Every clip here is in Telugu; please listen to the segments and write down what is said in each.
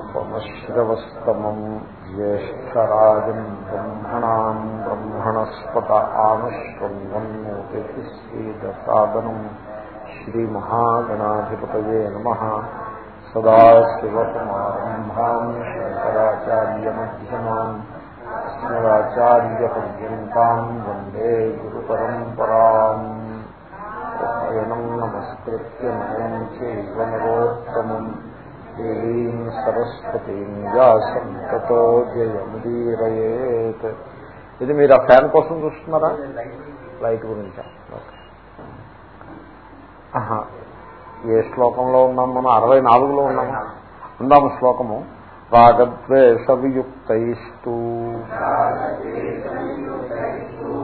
ఉపమశ్రవస్తమం జ్యేష్టరాజం బ్రహ్మణాం బ్రహ్మణస్పత ఆనుష్వన్వన్నోతి శ్రీదసాదనం శ్రీమహాగణాధిపతయే నమ సదాశివసమారంభాం శంకరాచార్యమ్యమాన్ అస్మదాచార్యపర్యంతాం వందే గురుపరంపరాం ఏనం నమస్కృత్య నయం చైవ నరోత్తమం దేవీం సరస్వతీం వ్యాసం తతో వీరయేత్ ఇది మీరు ఆ ఫ్యాన్ కోసం చూస్తున్నారా? లైట్ గురించా? ఏ శ్లోకంలో ఉన్నాం మనం? అరవై నాలుగులో ఉన్నాము ఉందాము శ్లోకము. రాగద్వేష వియుక్తైస్తు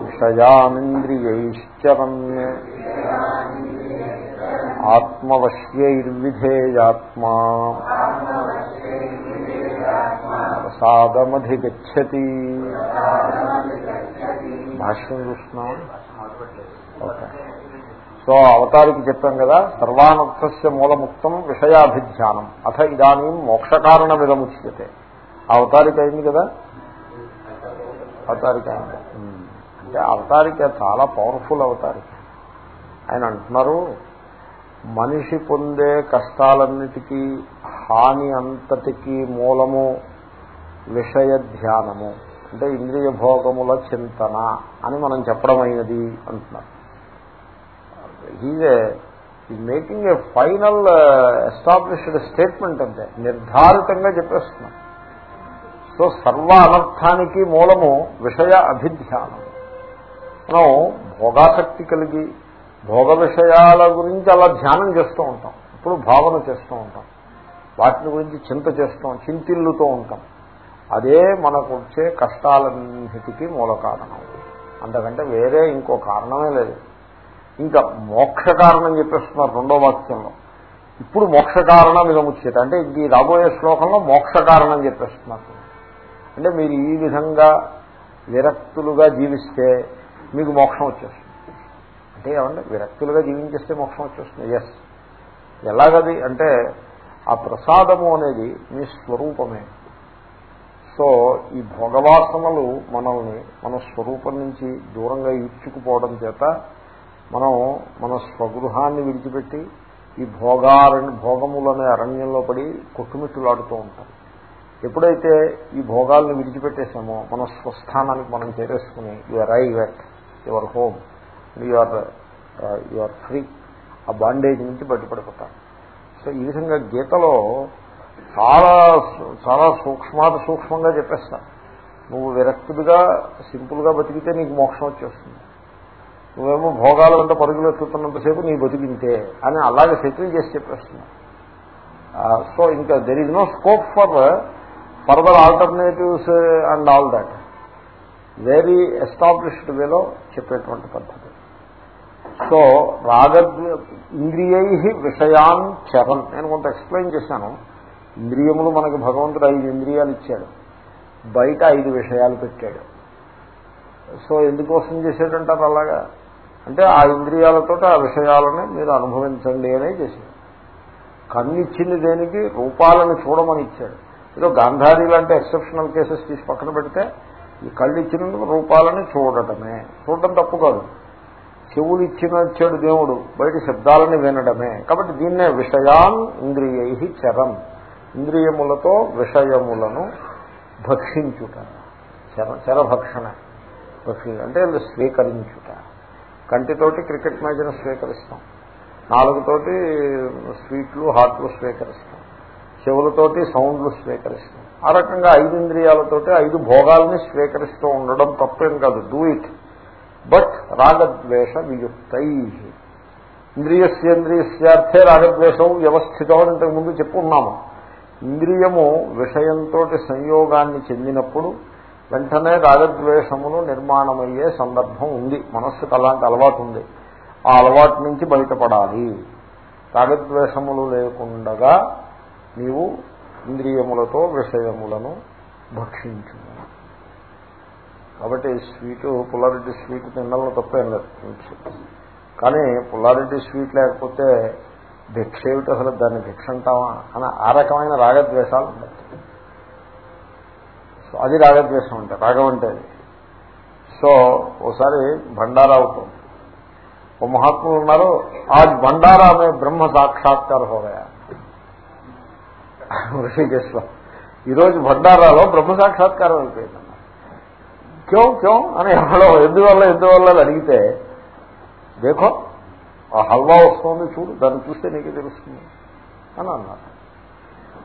విషయానింద్రియైశ్చరన్ ఆత్మవశ్యైర్విధేయాత్మా. ప్రసాదమధిగచ్చతి. భాష్యం చూస్తున్నాం ఓకే. సో అవతారికి చెప్పాం కదా సర్వానర్థస్య మూలముక్తం విషయాభిధ్యానం అథ ఇదానీ మోక్షకారణ విధముచ్యతే అవతారిక అయింది కదా? అవతారిక అయింది. అంటే అవతారిక చాలా పవర్ఫుల్ అవతారిక. ఆయన అంటున్నారు మనిషి పొందే కష్టాలన్నిటికీ హాని అంతటికీ మూలము విషయ ధ్యానము అంటే ఇంద్రియ భోగముల చింతన అని మనం చెప్పడం అయినది అంటున్నారు హీజే ఈ making a final established statement అంతే నిర్ధారితంగా చెప్పేస్తున్నాం. సో సర్వ అనర్థానికి మూలము విషయ అభిధ్యానం. మనం భోగాసక్తి కలిగి భోగ విషయాల గురించి అలా ధ్యానం చేస్తూ ఉంటాం. ఇప్పుడు భావన చేస్తూ ఉంటాం. వాటిని గురించి చింత చేస్తాం చింతిల్లుతూ ఉంటాం. అదే మనకు వచ్చే కష్టాలన్నిటికీ మూల కారణం. అంతకంటే వేరే ఇంకో కారణమే లేదు. ఇంకా మోక్ష కారణం చెప్పేస్తున్నారు రెండో వాక్యంలో. ఇప్పుడు మోక్ష కారణం ఇదముచ్చేత అంటే ఈ రాబోయే శ్లోకంలో మోక్ష కారణం చెప్పేస్తున్నారు. అంటే మీరు ఈ విధంగా విరక్తులుగా జీవిస్తే మీకు మోక్షం వచ్చేస్తుంది. అంటే ఏమండి? విరక్తులుగా జీవించేస్తే మోక్షం వచ్చేస్తుంది. ఎస్ ఎలాగది? అంటే ఆ ప్రసాదము అనేది మీ స్వరూపమే. సో ఈ భోగవాసనలు మనల్ని మన స్వరూపం నుంచి దూరంగా ఈడ్చుకుపోవడం చేత మనం మన స్వగృహాన్ని విడిచిపెట్టి ఈ భోగారణ్య భోగములనే అరణ్యంలో పడి కొట్టుమిట్టులాడుతూ ఉంటాం. ఎప్పుడైతే ఈ భోగాలను విడిచిపెట్టేసామో మన స్వస్థానానికి మనం చేరేసుకుని you arrive at your home your your free ఆ బాండేజ్ నుంచి బయటపడిపోతారు సో ఈ విధంగా గీతలో చాలా చాలా సూక్ష్మాతి సూక్ష్మంగా చెప్పేస్తాను నువ్వు విరక్తుడిగా సింపుల్గా బతికితే నీకు మోక్షం వచ్చేస్తుంది. నువ్వేమో భోగాల వెంట పరుగులు ఎత్తుతున్నంతసేపు నీ బతికింతే అని అలాగే సెటిల్ చేసి చెప్పేస్తున్నా. సో ఇంకా there is no scope for further alternatives and all that very established వేలో చెప్పేటువంటి పద్ధతి. సో రాగ ఇంద్రియై విషయాన్ చరన్. నేను కొంత ఎక్స్ప్లెయిన్ చేశాను. ఇంద్రియములు మనకి భగవంతుడు ఐదు ఇంద్రియాలు ఇచ్చాడు. బయట ఐదు విషయాలు పెట్టాడు. సో ఎందుకోసం చేసేటంటారు అలాగా? అంటే ఆ ఇంద్రియాలతో ఆ విషయాలని మీరు అనుభవించండి అనే చేశాడు. కన్ను ఇచ్చింది దేనికి? రూపాలను చూడమని ఇచ్చాడు. ఏదో గాంధారి లాంటి ఎక్సెప్షనల్ కేసెస్ తీసి పక్కన పెడితే ఈ కళ్ళు ఇచ్చినందుకు రూపాలని చూడటమే. చూడటం తప్పు కాదు. చెవులు ఇచ్చినచ్చాడు దేవుడు. బయట శబ్దాలని వినడమే. కాబట్టి దీన్నే విషయాన్ ఇంద్రియై చరం. ఇంద్రియములతో విషయములను భక్షించుట. చర చరభక్షణ భక్షి అంటే స్వీకరించుట. కంటితోటి క్రికెట్ మ్యాచ్ను స్వీకరిస్తాం. నాలుగుతోటి స్వీట్లు హాట్లు స్వీకరిస్తాం. చెవులతోటి సౌండ్లు స్వీకరిస్తాం. ఆ రకంగా ఐదు ఇంద్రియాలతోటి ఐదు భోగాల్ని స్వీకరిస్తూ ఉండడం తప్పేం కాదు. Do it. బట్ రాగద్వేష వియుక్తై. ఇంద్రియస్యేంద్రియస్యార్థే రాగద్వేషం వ్యవస్థితం అని ముందు చెప్పుకున్నాము ఇంద్రియము విషయంతో సంయోగాన్ని చెందినప్పుడు వెంటనే రాగద్వేషములు నిర్మాణమయ్యే సందర్భం ఉంది. మనస్సుకు అలాంటి అలవాటు ఉంది. ఆ అలవాటు నుంచి బయటపడాలి. రాగద్వేషములు లేకుండగా నీవు ఇంద్రియములతో విషయములను భక్షించుము. కాబట్టి స్వీటు పుల్లారెడ్డి స్వీట్ తినడంలో తప్పేం లేదు కానీ పుల్లారెడ్డి స్వీట్ లేకపోతే భిక్ష ఏమిటి అసలు? దాన్ని భిక్ష అంటావా అని ఆ రకమైన రాగద్వేషాలు ఉంటాయి. సో అది రాగద్వేషం అంటే రాగం అంటే అది. సో ఓసారి భండారా అవుతుంది ఓ మహాత్ములు ఉన్నారు ఆ భండారా మే బ్రహ్మ సాక్షాత్కార హోదయా. ఋషికేశ్వర. ఈరోజు భండారాలో బ్రహ్మ సాక్షాత్కారం అయిపోయింది. క్యో క్యో అని ఎవరో ఎందువల్ల ఎందువల్ల అని అడిగితే దేఖో ఆ హల్వా వస్తుంది చూడు దాన్ని చూస్తే నీకే తెలుస్తుంది అని అన్నారు.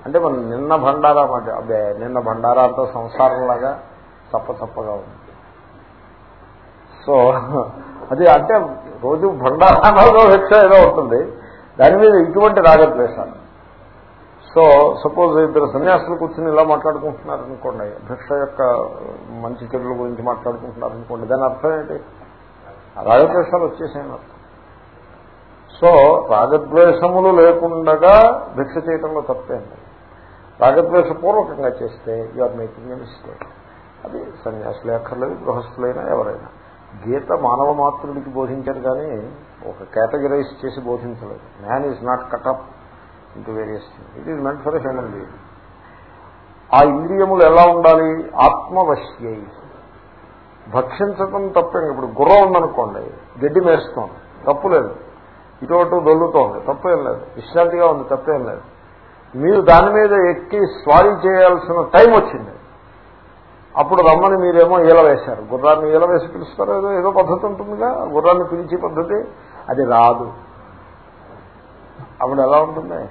అంటే మనం నిన్న భండారా మాట అదే నిన్న భండారా అంతా సంసారంలాగా తప్పతప్పగా ఉంది. సో అది అంటే రోజు భండారాలో భిక్ష ఏదో ఉంటుంది. దాని మీద ఇటువంటి రాగద్వేషాలు. సో సపోజ్ ఇద్దరు సన్యాసులు కూర్చుని ఇలా మాట్లాడుకుంటున్నారు అనుకోండి భిక్ష యొక్క మంచి చెడుల గురించి మాట్లాడుకుంటున్నారు అనుకోండి దాని అర్థం ఏంటి? ఆ రాగద్వేషాలు వచ్చేసాయని అర్థం. సో రాగద్వేషములు లేకుండగా భిక్ష చేయటంలో తప్పేంది రాగద్వేషపూర్వకంగా చేస్తే you are making a mistake అది సన్యాసులే అక్కర్లేదు గృహస్థులైనా ఎవరైనా. గీత మానవ మాతృడికి బోధించారు కానీ ఒక కేటగిరైజ్ చేసి బోధించలేదు. Man is not cut up into various it is meant for human being ఆ ఇంద్రియములు ఎలా ఉండాలి? ఆత్మవశ్యై. భక్షించటం తప్పేం. ఇప్పుడు గుర్రం ఉందనుకోండి గడ్డి మేస్తోంది తప్పు లేదు. ఇటు అటు దొల్లుతోంది తప్పేం లేదు. విశ్రాంతిగా ఉంది తప్పేం లేదు. మీరు దాని మీద ఎక్కి స్వారీ చేయాల్సిన టైం వచ్చింది. అప్పుడు రమ్మని మీరేమో ఈల వేశారు. గుర్రాన్ని ఈల వేసి పిలుస్తారు ఏదో ఏదో పద్ధతి ఉంటుందిగా? గుర్రాన్ని పిలిచే పద్ధతి? అది రాదు. అప్పుడు ఎలా ఉంటుంది?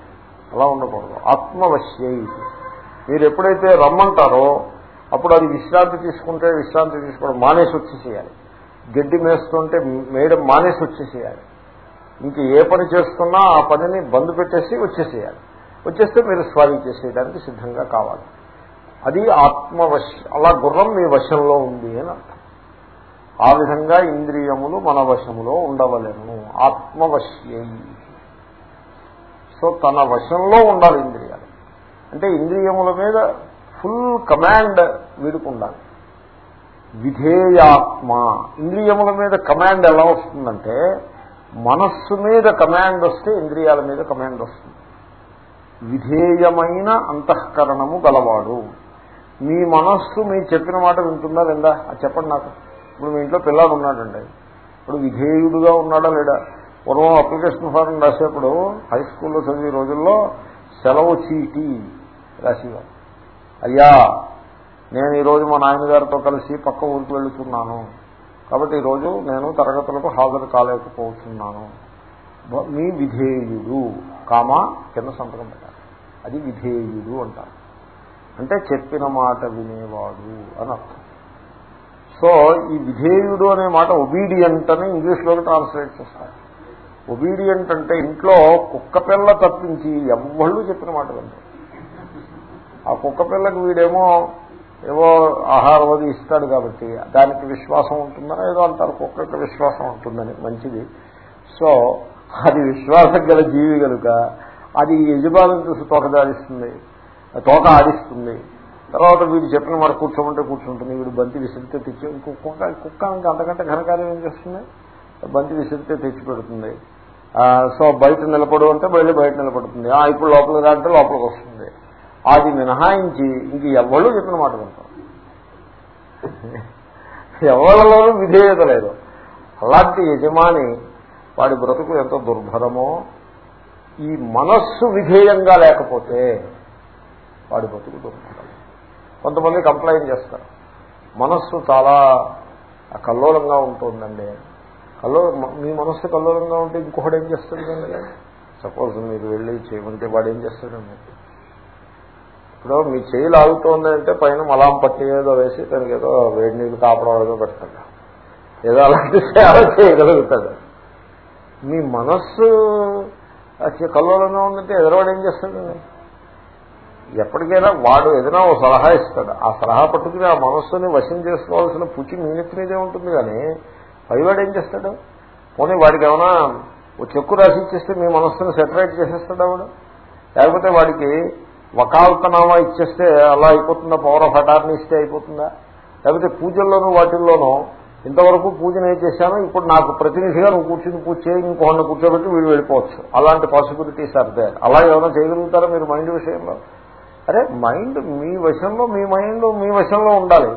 అలా ఉండకూడదు. ఆత్మవశ్యై మీరు ఎప్పుడైతే రమ్మంటారో అప్పుడు అది విశ్రాంతి తీసుకుంటే విశ్రాంతి తీసుకోవడం మానేసి వచ్చేసేయాలి. గడ్డి మేస్తుంటే మేయడం మానేసి వచ్చేసేయాలి. ఇంక ఏ పని చేస్తున్నా ఆ పనిని బంద్ పెట్టేసి వచ్చేసేయాలి. వచ్చేస్తే మీరు స్వారీ చేసేయడానికి సిద్ధంగా కావాలి. అది ఆత్మవశ అలా గుర్రం మీ వశంలో ఉంది అని అర్థం. ఆ విధంగా ఇంద్రియములు మన వశములో ఉండవలేము ఆత్మవశ్యై. సో తన వశంలో ఉండాలి ఇంద్రియాలు. అంటే ఇంద్రియముల మీద ఫుల్ కమాండ్ వీడికి ఉండాలి. విధేయాత్మ. ఇంద్రియముల మీద కమాండ్ ఎలా వస్తుందంటే మనస్సు మీద కమాండ్ వస్తే ఇంద్రియాల మీద కమాండ్ వస్తుంది. విధేయమైన అంతఃకరణము గలవాడు. మీ మనస్సు మీ చెప్పిన మాట వింటుందా లేదా? అది చెప్పండి నాకు. ఇప్పుడు మీ ఇంట్లో పిల్లాడు ఉన్నాడండి. ఇప్పుడు విధేయుడుగా ఉన్నాడా లేడా పూర్వం అప్లికేషన్ ఫారం రాసేప్పుడు హై స్కూల్లో చదివే రోజుల్లో సెలవు చీటీ రాసేవారు. అయ్యా నేను ఈరోజు మా నాయనగారితో కలిసి పక్క ఊరికి వెళుతున్నాను. కాబట్టి ఈరోజు నేను తరగతులకు హాజరు కాలేకపోతున్నాను. మీ విధేయుడు కామా కింద సంతకం పెట్టాలి. అది విధేయుడు అంటారు. అంటే చెప్పిన మాట వినేవాడు అని అర్థం. సో ఈ విధేయుడు అనే మాట ఒబీడియంట్ అని ఇంగ్లీష్లోకి ట్రాన్స్లేట్ చేస్తారు. ఒబీడియంట్ అంటే ఇంట్లో కుక్క పిల్ల తప్పించి ఎవ్వళ్ళు చెప్పిన మాట వింటారు ఆ కుక్క పిల్లకి వీడేమో ఏవో ఆహారం అది ఇస్తాడు కాబట్టి దానికి విశ్వాసం ఉంటుందని ఏదో అంటారు కుక్కకి విశ్వాసం ఉంటుందని మంచిది. సో అది విశ్వాసం గల జీవి కనుక అది యజమానం చూసి తోకదాడిస్తుంది తోక ఆడిస్తుంది. తర్వాత వీడు చెప్పిన మాట కూర్చోమంటే కూర్చుంటుంది వీడు బంతి విసిరితే తెచ్చి కుక్క కుక్క ఇంకా అంతకంటే ఘనకార్యం ఏం చేస్తుంది? బంతి విసిరితే తెచ్చి పెడుతుంది. సో బయట నిలబడు అంటే బయట బయట నిలబడుతుంది. ఇప్పుడు లోపలికి రాంటే లోపలికి వస్తుంది. అది మినహాయించి ఇంక ఎవళ్ళు చెప్పిన మాట వింటాం ఎవరిలోనూ విధేయత లేదు. అలాంటి యజమాని వాడి బ్రతుకు ఎంత దుర్భరమో ఈ మనస్సు విధేయంగా లేకపోతే వాడి బ్రతుకు దుర్భరం. కొంతమంది కంప్లైంట్ చేస్తారు. మనస్సు చాలా కల్లోలంగా ఉంటుందండి. కల్లో మీ మనస్సు కల్లోలంగా ఉంటే ఇంకొకటి ఏం చేస్తాడు సపోజ్ మీరు వెళ్ళి చేయమంటే వాడు ఏం చేస్తాడండి ఇప్పుడు మీ చేయి లాగుతోంది అంటే పైన మలాం పట్టి ఏదో వేసి దానికి ఏదో వేడి నీళ్ళు కాపడం ఏదో పెడతాడు. ఏదో అలాంటి సేవ చేయగలుగుతాడు. మీ మనస్సు కల్లోలంగా ఉందంటే ఎదరవాడు ఏం చేస్తాడండి ఎప్పటికైనా వాడు ఏదైనా ఓ సలహా ఇస్తాడు. ఆ సలహా పట్టుకుని ఆ మనస్సుని వశం చేసుకోవాల్సిన పుచ్చి మీనెత్తి మీదే ఉంటుంది కానీ పైవాడు ఏం చేస్తాడు? పోనీ వాడికి ఏమైనా ఓ చెక్కు రాసి ఇచ్చేస్తే మీ మనస్సుని సెటరేట్ చేసేస్తాడు ఆవిడ లేకపోతే వాడికి వకాల్తనామా ఇచ్చేస్తే అలా అయిపోతుందా? పవర్ ఆఫ్ అటార్నీ ఇస్తే అయిపోతుందా? లేకపోతే పూజల్లోనూ వాటిల్లోనూ ఇంతవరకు పూజను ఏం చేశాను? ఇప్పుడు నాకు ప్రతినిధిగా నువ్వు కూర్చుని పూజ చేయి ఇంకొకరిని కూర్చోబెట్టి వీడు వెళ్ళిపోవచ్చు. అలాంటి పాసిబిలిటీస్ అర్థే అలా ఏమైనా చేయగలుగుతారా మీరు మైండ్ విషయంలో? అరే మైండ్ మీ వశంలో మీ మైండ్ మీ వశంలో ఉండాలి.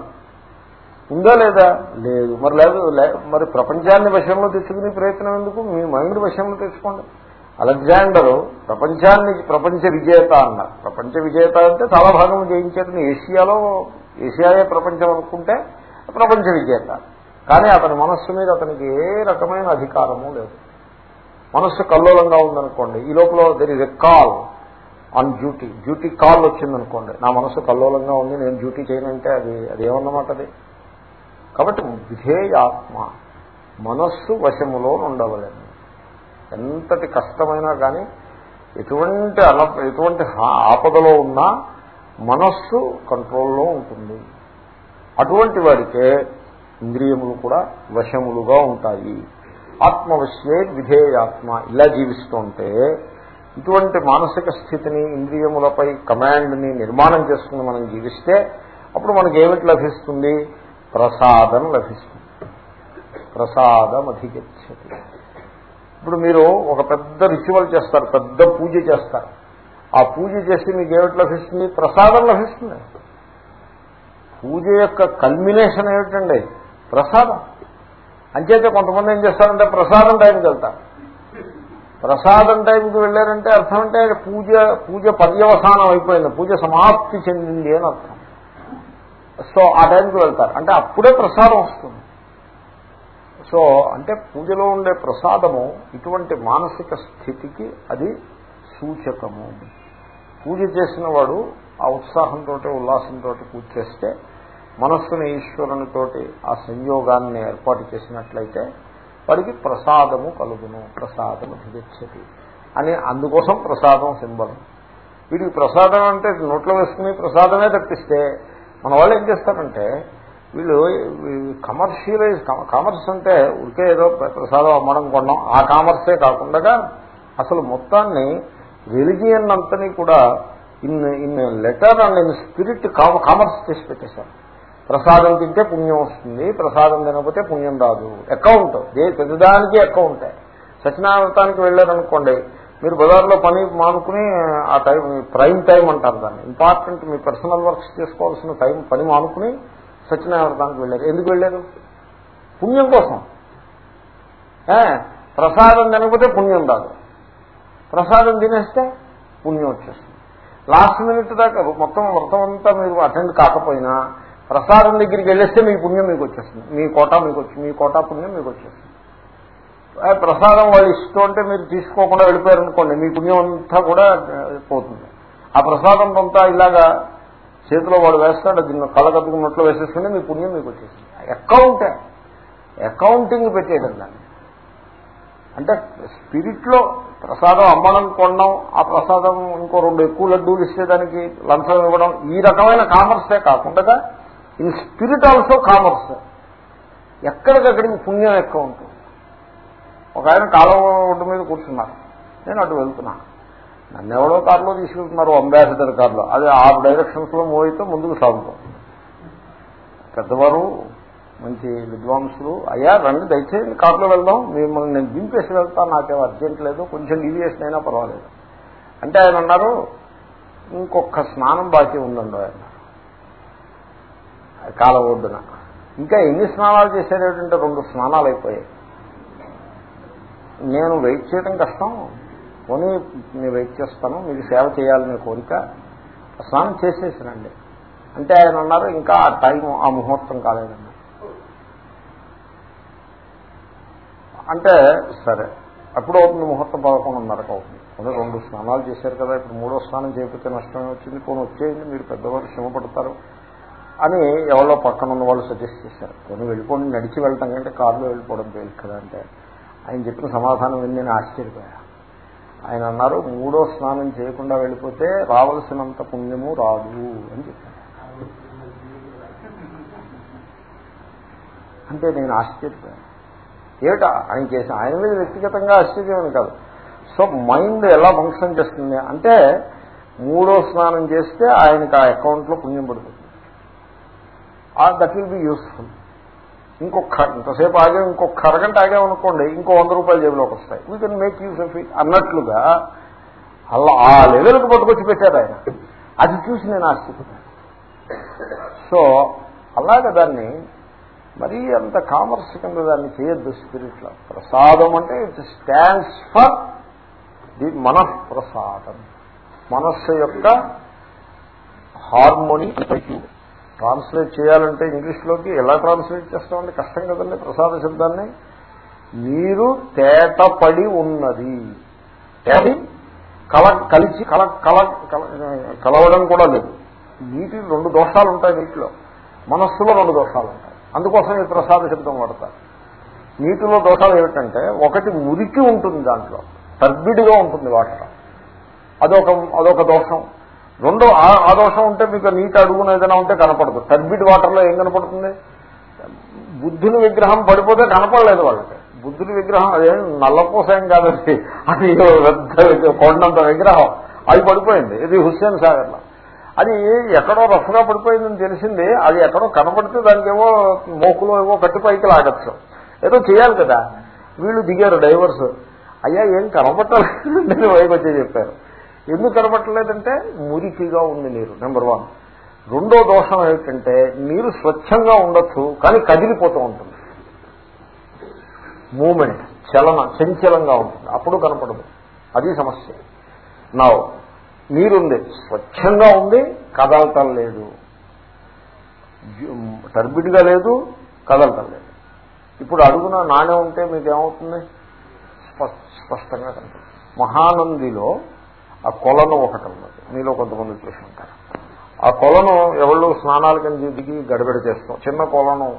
ఉందా లేదా? లేదు. మరి లేదు మరి ప్రపంచాన్ని వశంలో తెచ్చుకునే ప్రయత్నం ఎందుకు? మీ మైండ్ వశంలో తెచ్చుకోండి అలెగ్జాండరు ప్రపంచాన్ని ప్రపంచ విజేత అన్నారు ప్రపంచ విజేత అంటే చాలా భాగం జయించాడని ఏషియాలో ఏషియాయే ప్రపంచం అనుకుంటే ప్రపంచ విజేత. కానీ అతని మనస్సు మీద అతనికి ఏ రకమైన అధికారము లేదు. మనస్సు కల్లోలంగా ఉందనుకోండి ఈ లోపల there is a call on duty duty call వచ్చిందనుకోండి నా మనస్సు కల్లోలంగా ఉంది నేను డ్యూటీ చేయనంటే అది అదేమన్నమాట అది? కాబట్టి విధేయాత్మ మనస్సు వశములో ఉండవలేదు ఎంతటి కష్టమైనా కానీ ఎటువంటి అల ఎటువంటి ఆపదలో ఉన్నా మనస్సు కంట్రోల్లో ఉంటుంది. అటువంటి వారికే ఇంద్రియములు కూడా వశములుగా ఉంటాయి. ఆత్మవశ్యే విధేయాత్మ ఇలా జీవిస్తుంటే ఇటువంటి మానసిక స్థితిని ఇంద్రియములపై కమాండ్ని నిర్మాణం చేసుకుని మనం జీవిస్తే అప్పుడు మనకి ఏమిటి లభిస్తుంది? ప్రసాదం లభిస్తుంది. ప్రసాదం అధిగచ్చతి ఇప్పుడు మీరు ఒక పెద్ద రిచువల్ చేస్తారు పెద్ద పూజ చేస్తారు. ఆ పూజ చేసి మీకు ఏమిటి లభిస్తుంది? ప్రసాదం లభిస్తుంది. పూజ యొక్క కల్మినేషన్ ఏమిటండి? ప్రసాదం. అంచేతే కొంతమంది ఏం చేస్తారంటే ప్రసాదం టైంకి వెళ్తారు. ప్రసాదం టైంకి వెళ్ళారంటే అర్థం అంటే పూజ పూజ పర్యవసానం అయిపోయింది. పూజ సమాప్తి చెందింది అని అర్థం. సో ఆ టైంకి వెళ్తారు. అంటే అప్పుడే ప్రసాదం వస్తుంది. సో అంటే పూజలో ఉండే ప్రసాదము ఇటువంటి మానసిక స్థితికి అది సూచకము. పూజ చేసిన వాడు ఆ ఉత్సాహంతో ఉల్లాసంతో పూజ చేస్తే మనస్సుని ఈశ్వరునితోటి ఆ సంయోగాన్ని ఏర్పాటు చేసినట్లయితే వాడికి ప్రసాదము కలుగును ప్రసాదం అధిగచ్చతి అని అందుకోసం ప్రసాదం సింబల్. వీడికి ప్రసాదం అంటే నోట్లో వేసుకుని ప్రసాదమే తప్పిస్తే మన వాళ్ళు ఏం చేస్తారంటే వీళ్ళు కమర్షియలైజ్ కామర్స్ అంటే ఉరికే ఏదో ప్రసాదం అమ్మడం కొనడం ఆ కామర్సే కాకుండా అసలు మొత్తాన్ని రిలిజియన్ అంతని కూడా in in letter and in spirit commerce చేసి పెట్టేశారు. ప్రసాదం తింటే పుణ్యం వస్తుంది ప్రసాదం తినకపోతే పుణ్యం రాదు. అకౌంట్ ఏ ప్రతిదానికి అకౌంట్ సత్యనారాయణానికి వెళ్ళారనుకోండి మీరు బజార్లో పని మానుకుని ఆ టైం ప్రైమ్ టైం అంటారు దాన్ని. ఇంపార్టెంట్ మీ పర్సనల్ వర్క్స్ చేసుకోవాల్సిన టైం పని మానుకుని సత్యనారాయణానికి వెళ్ళారు. ఎందుకు వెళ్ళారు? పుణ్యం కోసం. ప్రసాదం తినకపోతే పుణ్యం రాదు. ప్రసాదం తినేస్తే పుణ్యం వచ్చేస్తుంది. లాస్ట్ మినిట్ దాకా మొత్తం వ్రతం అంతా మీరు అటెండ్ కాకపోయినా ప్రసాదం దగ్గరికి వెళ్ళేస్తే మీ పుణ్యం మీకు వచ్చేస్తుంది. మీ కోటా మీకు వచ్చి మీ కోటా పుణ్యం మీకు వచ్చేస్తుంది. ప్రసాదం వాళ్ళు ఇస్తుంటే మీరు తీసుకోకుండా వెళ్ళిపోయారనుకోండి మీ పుణ్యం అంతా కూడా పోతుంది. ఆ ప్రసాదం అంతా ఇలాగా చేతిలో వాడు వేస్తాడు దీన్ని కళ్ళకత్తుకున్నట్లు వేసేసుకుని మీ పుణ్యం మీకు వచ్చేసింది అకౌంట్ అకౌంటింగ్ పెట్టేయడం దాన్ని. అంటే స్పిరిట్లో ప్రసాదం అమ్మడం కొనడం ఆ ప్రసాదం ఇంకో రెండు ఎక్కువ లడ్డూలు ఇస్తే దానికి లంచం ఇవ్వడం ఈ రకమైన కామర్సే కాకుండా ఇన్ స్పిరిట్ ఆల్సో కామర్స్. ఎక్కడికక్కడికి పుణ్యం ఎక్కువ ఉంటుంది. ఒక ఆయన కాలువ ఒడ్డు మీద కూర్చున్నారు. నేను అటు వెళ్తున్నా. నన్ను ఎవడో కారులో తీసుకెళ్తున్నారు అంబాసిడర్ కారులో. అది ఆరు డైరెక్షన్స్లో మూవ్ అయితే ముందుకు సాగుతాం. పెద్దవారు మంచి విద్వాంసులు అయ్యా రండి దయచేసి కారులో వెళ్దాం. మిమ్మల్ని నేను దింపేసి వెళ్తాను నాకేం అర్జెంట్ లేదు. కొంచెం డీవియేషన్ అయినా పర్వాలేదు. అంటే ఆయన అన్నారు ఇంకొక స్నానం బాకీ ఉందండి ఆయన. కాల ఒడ్డున. ఇంకా ఎన్ని స్నానాలు చేశారు ఏంటంటే రెండు స్నానాలు అయిపోయాయి. నేను వెయిట్ చేయడం కష్టం. పోనీ నేను వెయిట్ చేస్తాను మీకు సేవ చేయాలనే కోరిక. స్నానం చేసేసినండి అంటే ఆయన అన్నారు ఇంకా ఆ టైం ఆ ముహూర్తం కాలేదండి. అంటే సరే అప్పుడు అవుతుంది ముహూర్తం పదకొండున్నరకు అవుతుంది. అదే రెండు స్నానాలు చేశారు కదా ఇప్పుడు మూడో స్నానం చేయకపోతే నష్టమే వచ్చింది కొన్ని వచ్చేయండి మీరు పెద్దవాళ్ళు శ్రమపడతారు అని ఎవరో పక్కన ఉన్న వాళ్ళు సజెస్ట్ చేశారు. కొన్ని వెళ్ళిపోండి నడిచి వెళ్తాం కంటే కారులో వెళ్ళిపోవడం తేలిక కదా అంటే. ఆయన చెప్పిన సమాధానం విని నేను ఆశ్చర్యపోయా. ఆయన అన్నారు మూడో స్నానం చేయకుండా వెళ్ళిపోతే రావలసినంత పుణ్యము రాదు అని చెప్పారు అంటే నేను ఆశ్చర్యపోయాను. ఏమిటా? ఆయన చేసిన ఆయన మీద వ్యక్తిగతంగా ఆశ్చర్యం కాదు. సో మైండ్ ఎలా ఫంక్షన్ చేస్తుంది? అంటే మూడో స్నానం చేస్తే ఆయనకి ఆ అకౌంట్లో పుణ్యం పడుతుంది. That will be useful. ఇంకొక ఇంతసేపు ఆగే ఇంకొక అరగంట ఆగామనుకోండి ఇంకో వంద రూపాయలు జేబులోకి వస్తాయి. We can make use of it అన్నట్లుగా అలా ఆ లెవెల్కి పట్టుకొచ్చి పెట్టారు ఆయన. అది చూసి నేను ఆశ్చర్యపోయాను. సో అలాగే దాన్ని మరీ అంత కామర్స్ కింద దాన్ని చేయొద్దు స్పిరిట్లో. ప్రసాదం అంటే ఇట్ స్టాండ్స్ ఫర్ ది మనఃప్రసాదం. మనస్సు యొక్క హార్మోని ట్రాన్స్లేట్ చేయాలంటే ఇంగ్లీష్లోకి ఎలా ట్రాన్స్లేట్ చేస్తామంటే కష్టం కదండి ప్రసాద శబ్దాన్ని. నీరు తేటపడి ఉన్నది. అది కల కలిసి కల కల కలవడం కూడా లేదు. నీటి రెండు దోషాలు ఉంటాయి నీటిలో మనస్సులో రెండు దోషాలు ఉంటాయి. అందుకోసం ఈ ప్రసాద శబ్దం వాడతారు. నీటిలో దోషాలు ఏమిటంటే ఒకటి మురికి ఉంటుంది దాంట్లో. టర్బిడ్గా ఉంటుంది వాటర్. అదొక అదొక దోషం. రెండో ఆ దోషం ఉంటే మీకు నీటి అడుగున ఏదైనా ఉంటే కనపడదు. టర్బిడ్ వాటర్లో ఏం కనపడుతుంది? బుద్ధుని విగ్రహం పడిపోతే కనపడలేదు వాళ్ళకి. బుద్ధుని విగ్రహం అదేం నల్లపూసేం కాదండి. అది పెద్ద కొండంత విగ్రహం. అది పడిపోయింది. ఇది హుస్సేన్ సాగర్లో. అది ఎక్కడో రఫ్గా పడిపోయిందని తెలిసింది. అది ఎక్కడో కనపడితే దానికి ఏవో మోకులో ఏవో కట్టి పైకి లాగచ్చు. ఏదో చేయాలి కదా. వీళ్ళు దిగారు డైవర్స్. అయ్యా ఏం కనపట్టాలి నేను వైపు వచ్చి చెప్పారు. ఎందుకు కనబట్టలేదంటే మురికిగా ఉంది నీరు నెంబర్ వన్ రెండో దోషం ఏమిటంటే నీరు స్వచ్ఛంగా ఉండొచ్చు కానీ కదిలిపోతూ ఉంటుంది. మూమెంట్ చలన చంచలంగా ఉంటుంది. అప్పుడు కనపడదు. అది సమస్య. నా నీరుంది. స్వచ్ఛంగా ఉంది కదలటం లేదు. టర్బిడ్గా లేదు కదలటం లేదు. ఇప్పుడు అడుగున నానే ఉంటే మీకు ఏమవుతుంది స్పష్టంగా కనపడుతుంది. మహానందిలో ఆ కొలను ఒకటి ఉన్నది మీలో కొంతమంది చూసి ఉంటారు ఆ కొలను ఎవళ్ళు స్నానాల కింద దిగి గడబిడ చేస్తాం. చిన్న కొలను.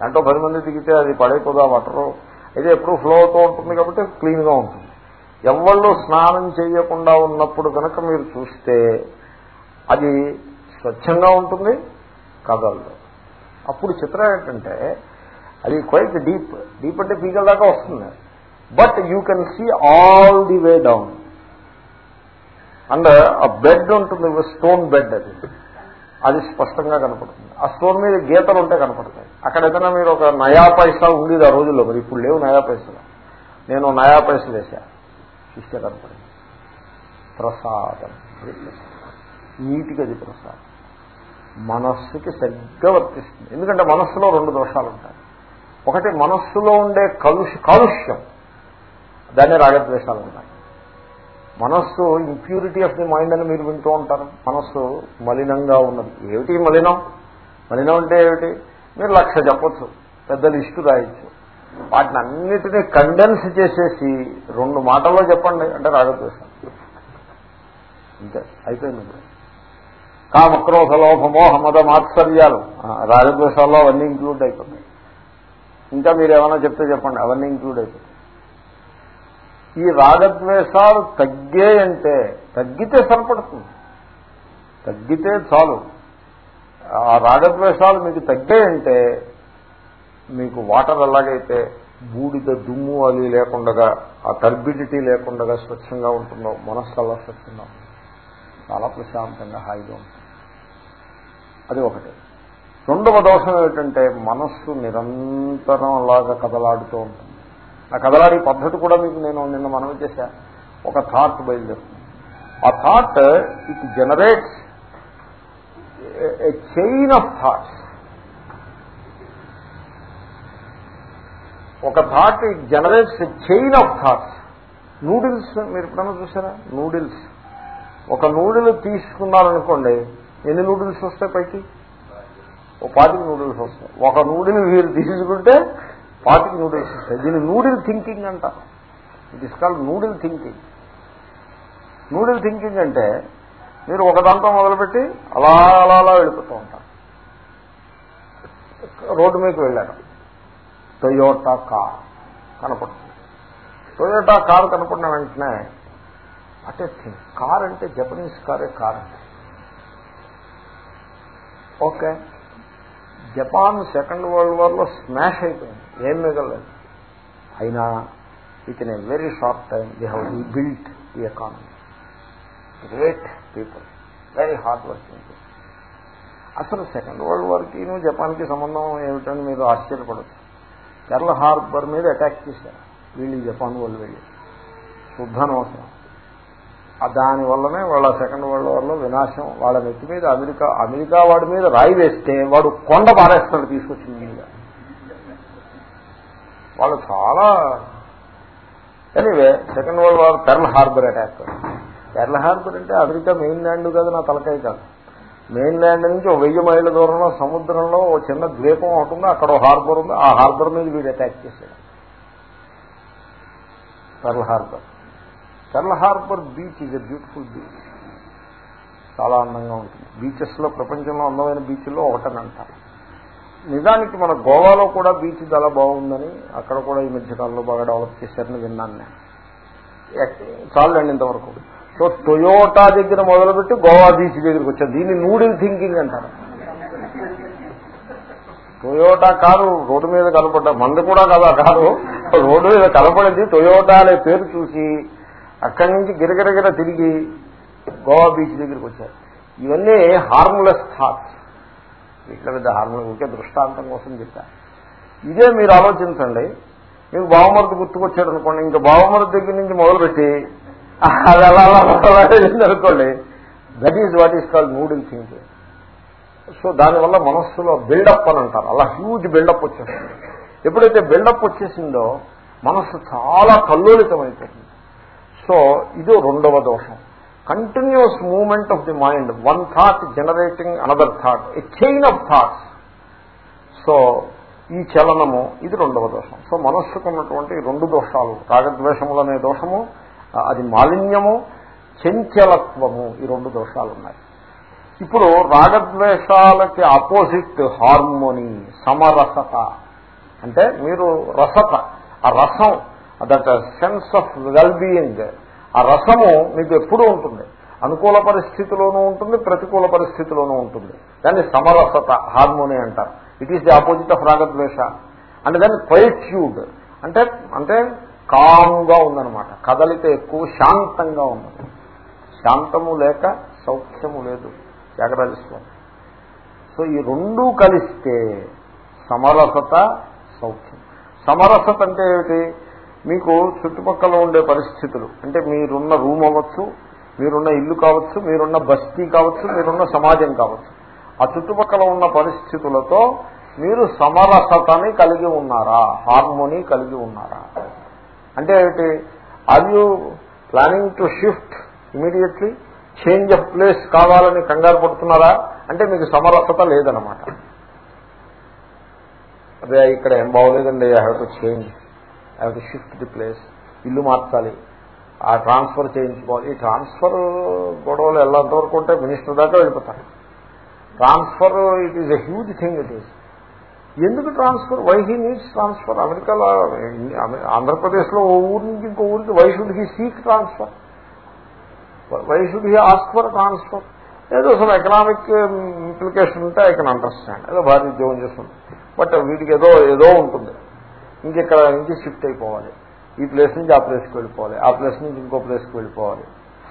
దాంట్లో పది మంది దిగితే అది పడైపోదా వాటరు. అయితే ఎప్పుడు ఫ్లో అవుతూ ఉంటుంది కాబట్టి క్లీన్గా ఉంటుంది. ఎవళ్ళు స్నానం చేయకుండా ఉన్నప్పుడు కనుక మీరు చూస్తే అది స్వచ్ఛంగా ఉంటుంది కదలదు. అప్పుడు చిత్రం ఏంటంటే అది క్వైట్ డీప్ డీప్ అంటే పీకల దాకా వస్తుంది. But you can see all the way down and ఆ బెడ్ ఉంటుంది స్టోన్ బెడ్ అది. అది స్పష్టంగా కనపడుతుంది. ఆ స్టోన్ మీద గీతలు ఉంటే కనపడతాయి. అక్కడ ఏదైనా మీరు ఒక నయా పైసా ఉండేది ఆ రోజుల్లో మరి ఇప్పుడు లేవు నయా పైసలు. నేను నయా పైసలు వేసా చూస్తే కనపడింది. ప్రసాదం. నీటికి అది ప్రసాదం. మనస్సుకి సరిగ్గా వర్తిస్తుంది. ఎందుకంటే మనస్సులో రెండు దోషాలు ఉంటాయి. ఒకటి మనస్సులో ఉండే కలుష కాలుష్యం. దాన్ని రాగద్వేషాలు ఉన్నాయి మనస్సు ఇంప్యూరిటీ ఆఫ్ ది మైండ్ అని మీరు వింటూ ఉంటారు. మనస్సు మలినంగా ఉన్నది. ఏమిటి మలినం? మలినం అంటే ఏమిటి? మీరు లక్ష చెప్పచ్చు పెద్ద లిస్టు రాయొచ్చు. వాటిని అన్నిటినీ కండెన్స్ చేసేసి రెండు మాటల్లో చెప్పండి అంటే రాగద్వేషం. అంతే అయిపోయింది ఇప్పుడు కామక్రోధ లోభమోహ మద మాత్సర్యాలు. రాగద్వేషాల్లో అవన్నీ ఇంక్లూడ్ అయిపోతాయి. ఇంకా మీరు ఏమైనా చెప్తే చెప్పండి అవన్నీ ఇంక్లూడ్ అయిపోతాయి. ఈ రాగద్వేషాలు తగ్గేయంటే తగ్గితే సరిపడుతుంది. తగ్గితే చాలు. ఆ రాగద్వేషాలు మీకు తగ్గాయంటే మీకు వాటర్ ఎలాగైతే బూడిద దుమ్ము అది లేకుండా ఆ టర్బిడిటీ లేకుండా స్వచ్ఛంగా ఉంటుందో మనస్సు అలా స్వచ్ఛంగా చాలా ప్రశాంతంగా హాయిగా ఉంటుంది. అది ఒకటి. రెండవ దోషం ఏమిటంటే మనస్సు నిరంతరం అలాగా కదలాడుతూ ఉంటుంది. ఆ కదలాడి పద్ధతి కూడా మీకు నేను నిన్న మనం చేశా. ఒక థాట్ బయలుదేరుతుంది. ఆ thought it generates chain of thoughts ఒక thought it generates chain of thoughts noodles మీరు ఎప్పుడన్నా చూసారా నూడిల్స్ ఒక నూడిల్ తీసుకున్నారనుకోండి ఎన్ని నూడిల్స్ వస్తాయి పైకి? ఓ పాతికి నూడిల్స్ వస్తాయి. ఒక నూడిల్ మీరు తీసుకుంటే పాటిక్ నూడిల్స్ దీన్ని నూడిల్ థింకింగ్ అంట. It is called noodle thinking. Noodle thinking అంటే మీరు ఒక దాంతో మొదలుపెట్టి అలా అలా అలా వెళ్ళిపోతూ ఉంటారు. రోడ్డు మీకు వెళ్ళారు. టొయోటా కార్ కనపడుతుంది. టొయోటా కార్ కనపడిన వెంటనే అంటే కార్ అంటే జపనీస్ కారే కార్ అంటే? ఓకే జపాన్ సెకండ్ వరల్డ్ వార్లో స్మాష్ అయిపోయింది. ఏం మిగలేదు అయినా it in a very short time they have built the economy. Great people very hard working అసలు సెకండ్ వరల్డ్ వార్కి జపాన్కి సంబంధం ఏమిటని మీరు ఆశ్చర్యపడచ్చు పెర్ల్ హార్బర్ మీద అటాక్ చేశారు. వీళ్ళు జపాన్ వాళ్ళు వెళ్ళి. శుద్ధనవసరం. దాని వల్లనే వాళ్ళ సెకండ్ వరల్డ్ వల్ల వినాశం. వాళ్ళ నెత్తి మీద అమెరికా అమెరికా వాడి మీద రాయి వేస్తే వాడు కొండ పారేస్తాడు తీసుకొచ్చింది మీద వాళ్ళు చాలా anyway second world war Pearl Harbor attack. Pearl Harbor అంటే అమెరికా మెయిన్ ల్యాండ్ కాదు నా తలకాయ కాదు. మెయిన్ ల్యాండ్ నుంచి ఒక వెయ్యి మైళ్ళ దూరంలో సముద్రంలో ఓ చిన్న ద్వీపం ఒకటి ఉంది అక్కడ హార్బర్ ఉంది ఆ హార్బర్ మీద వీడు అటాక్ చేశాడు. Pearl Harbor. Pearl Harbor beach is a beautiful beach చాలా అందంగా ఉంటుంది. బీచెస్లో ప్రపంచంలో అందమైన బీచ్లో ఒకటని అంటారు. నిజానికి మన గోవాలో కూడా బీచ్ చాలా బాగుందని అక్కడ కూడా ఈ మధ్యకాలంలో బాగా డెవలప్ చేశారని విన్నాను నేను. చాలండి ఇంతవరకు. సో టొయోటా దగ్గర మొదలుపెట్టి గోవా బీచ్ దగ్గరికి వచ్చాను. దీన్ని నూడిల్ థింకింగ్ అంటారు. టొయోటా కారు రోడ్డు మీద కనపడ్డ మంది కూడా కదా కారు రోడ్డు మీద కనపడింది. టొయోటా అనే పేరు చూసి అక్కడి నుంచి గిరగిరగిర తిరిగి గోవా బీచ్ దగ్గరికి వచ్చారు. ఇవన్నీ హార్మ్లెస్ థాట్స్. ఇట్లా పెద్ద హార్మోన్ దృష్టాంతం కోసం చెప్పా. ఇదే మీరు ఆలోచించండి. మీకు బావమరది గుర్తుకొచ్చాడు అనుకోండి. ఇంకా బావమరది దగ్గర నుంచి మొదలుపెట్టి అది అలా అలా అనుకోండి. That is what is called noodle thinking so దానివల్ల మనస్సులో బిల్డప్ అని అంటారు. అలా హ్యూజ్ బిల్డప్ వచ్చేస్తుంది. ఎప్పుడైతే బిల్డప్ వచ్చేసిందో మనస్సు చాలా కల్లోలితమైపోతుంది. సో ఇది రెండవ దోషం. Continuous movement of the mind one thought generating another thought a chain of thoughts so ఈ చలనము ఇది రెండవ దోషం. సో మనస్సుకు ఉన్నటువంటి రెండు దోషాలు. రాగద్వేషములు అనే దోషము అది మాలిన్యము చంచలత్వము ఈ రెండు దోషాలు ఉన్నాయి ఇప్పుడు రాగద్వేషాలకి ఆపోజిట్ హార్మోని సమరసత. అంటే మీరు రసత. ఆ రసం దట్ సెన్స్ ఆఫ్ వెల్బీయింగ్ ఆ రసము మీకు ఎప్పుడూ ఉంటుంది. అనుకూల పరిస్థితిలోనూ ఉంటుంది ప్రతికూల పరిస్థితిలోనూ ఉంటుంది. దాన్ని సమరసత హార్మోని అంటారు. It is the opposite of రాగద్వేష. And దాన్ని క్వైట్యూడ్ అంటే అంటే కామ్గా ఉందనమాట కదలితే ఎక్కువ శాంతంగా ఉన్నది శాంతము లేక సౌఖ్యము లేదు. త్యాగరాజస్వామి సో ఈ రెండూ కలిస్తే సమరసత సౌఖ్యం. సమరసత అంటే ఏమిటి? మీకు చుట్టుపక్కల ఉండే పరిస్థితులు. అంటే మీరున్న రూమ్ అవ్వచ్చు మీరున్న ఇల్లు కావచ్చు మీరున్న బస్తీ కావచ్చు మీరున్న సమాజం కావచ్చు. ఆ చుట్టుపక్కల ఉన్న పరిస్థితులతో మీరు సమరసతని కలిగి ఉన్నారా? హార్మోనీ కలిగి ఉన్నారా? అంటే ఏమిటి? Are you planning to shift immediately change of place కావాలని కంగారు పడుతున్నారా? అంటే మీకు సమరసత లేదనమాట అదే ఇక్కడ ఏం బాగోలేదండి I have to change I have to shift the place ఇల్లు మార్చాలి. ఆ ట్రాన్స్ఫర్ చేయించుకోవాలి. ఈ ట్రాన్స్ఫర్ గొడవలు వెళ్ళేంత వరకు ఉంటే మినిస్టర్ దాకా వెళ్ళిపోతారు. Transfer it is a huge thing it is ఎందుకు transfer why he needs transfer అమెరికాలో ఆంధ్రప్రదేశ్లో ఓ ఊరి నుంచి ఇంకో ఊరికి why should he seek transfer why should he ask for transfer ఏదో అసలు ఎకనామిక్ ఇంప్లికేషన్ um, ఉంటే ఐ కెన్ అండర్స్టాండ్ ఏదో భారీ ఉద్యోగం చేస్తుంది. బట్ వీటికి ఏదో ఏదో ఉంటుంది. ఇంకెక్కడ నుంచి షిఫ్ట్ అయిపోవాలి? ఈ ప్లేస్ నుంచి ఆ ప్లేస్కి వెళ్ళిపోవాలి. ఆ ప్లేస్ నుంచి ఇంకో ప్లేస్కి వెళ్ళిపోవాలి.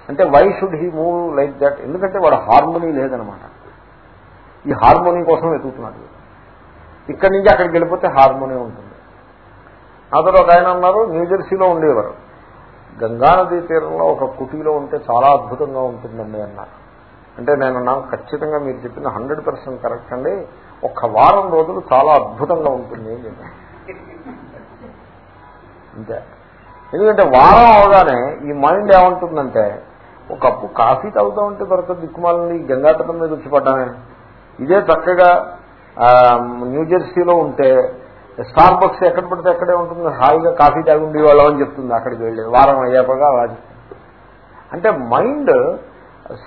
అంటే why should he move like that ఎందుకంటే వాడు హార్మోనీ లేదనమాట. ఈ హార్మోనీ కోసం వెతుకుతున్నాడు. ఇక్కడి నుంచి అక్కడికి వెళ్ళిపోతే హార్మోనీ ఉంటుంది. అతను ఒక ఆయన అన్నారు న్యూజెర్సీలో ఉండేవారు. గంగానదీ తీరంలో ఒక కుటీలో ఉంటే చాలా అద్భుతంగా ఉంటుందండి అన్నారు. అంటే నేను నాకు ఖచ్చితంగా మీరు చెప్పిన హండ్రెడ్ పర్సెంట్ కరెక్ట్ అండి. ఒక వారం రోజులు చాలా అద్భుతంగా ఉంటుంది అని చెప్పాను అంతే. ఎందుకంటే వారం అవగానే ఈ మైండ్ ఏమంటుందంటే ఒక కప్పు కాఫీ తాగుతూ ఉంటే దొరకదు దిక్కుమాలని గంగాతటం మీద వచ్చి పడ్డామే ఇదే చక్కగా న్యూజెర్సీలో ఉంటే స్టార్ బక్స్ ఎక్కడ పడితే అక్కడే ఉంటుంది హాయిగా కాఫీ తాగి ఉండేవాళ్ళం అని చెప్తుంది అక్కడికి వెళ్ళి వారం అయ్యాపగా అలా అంటే మైండ్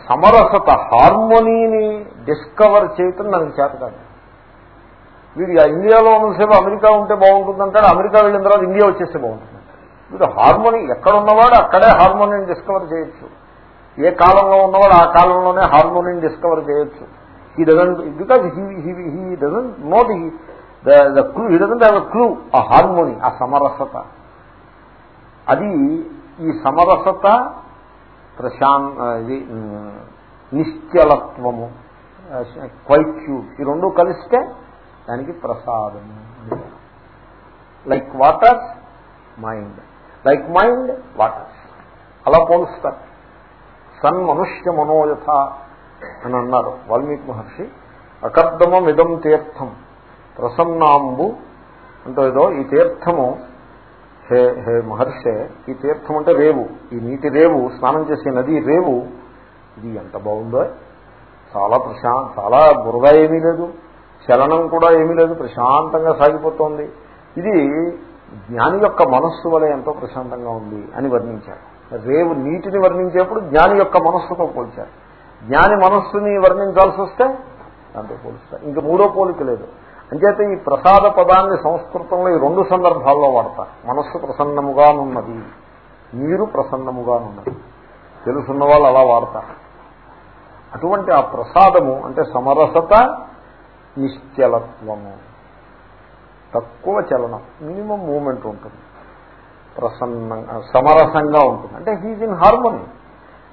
సమరసత హార్మోనీని డిస్కవర్ చేయటం నాకు చేత కాదు. వీడు ఇండియాలో ఉన్నసేపు అమెరికా ఉంటే బాగుంటుందంటాడు అమెరికా వెళ్ళిన తర్వాత ఇండియా వచ్చేస్తే బాగుంటుంది వీడు హార్మోని ఎక్కడ ఉన్నవాడు అక్కడే హార్మోనియం డిస్కవర్ చేయొచ్చు. ఏ కాలంలో ఉన్నవాడు ఆ కాలంలోనే హార్మోనియం డిస్కవర్ చేయొచ్చు. He doesn't because he doesn't know the the clue he doesn't have clue ఆ హార్మోని ఆ సమరసత. అది ఈ సమరసత ప్రశాం ఇది నిశ్చలత్వము క్వైట్యూడ్ ఈ రెండు కలిస్తే దానికి ప్రసాదము like water mind like mind water అలా పోలుస్తారు. సన్ మనుష్య మనోయథ అని అన్నారు వాల్మీకి మహర్షి. అకర్దమం ఇదం తీర్థం ప్రసన్నాంబు అంటే ఏదో ఈ తీర్థము. హే హే మహర్షే ఈ తీర్థం అంటే రేవు. ఈ నీటి రేవు స్నానం చేసే నది రేవు. ఇది ఎంత బాగుందో. చాలా ప్రశాంత చాలా బురద ఏమీ లేదు. చలనం కూడా ఏమీ లేదు ప్రశాంతంగా సాగిపోతోంది. ఇది జ్ఞాని యొక్క మనస్సు వలె ఎంతో ప్రశాంతంగా ఉంది అని వర్ణించారు. రేవు నీటిని వర్ణించేప్పుడు జ్ఞాని యొక్క మనస్సుతో పోల్చారు. జ్ఞాని మనస్సుని వర్ణించాల్సి వస్తే దాంతో పోలుస్తారు ఇంక మూడో పోలిక లేదు. అంచేత ఈ ప్రసాద పదాన్ని సంస్కృతంలో ఈ రెండు సందర్భాల్లో వాడతారు. మనస్సు ప్రసన్నముగానున్నది నీరు ప్రసన్నముగానున్నది తెలుసున్న వాళ్ళు అలా వాడతారు. అటువంటి ఆ ప్రసాదము అంటే సమరసత నిశ్చలత్వము. తక్కువ చలనం మినిమం మూమెంట్ ఉంటుంది. ప్రసన్నంగా సమరసంగా ఉంటుంది. అంటే he's in harmony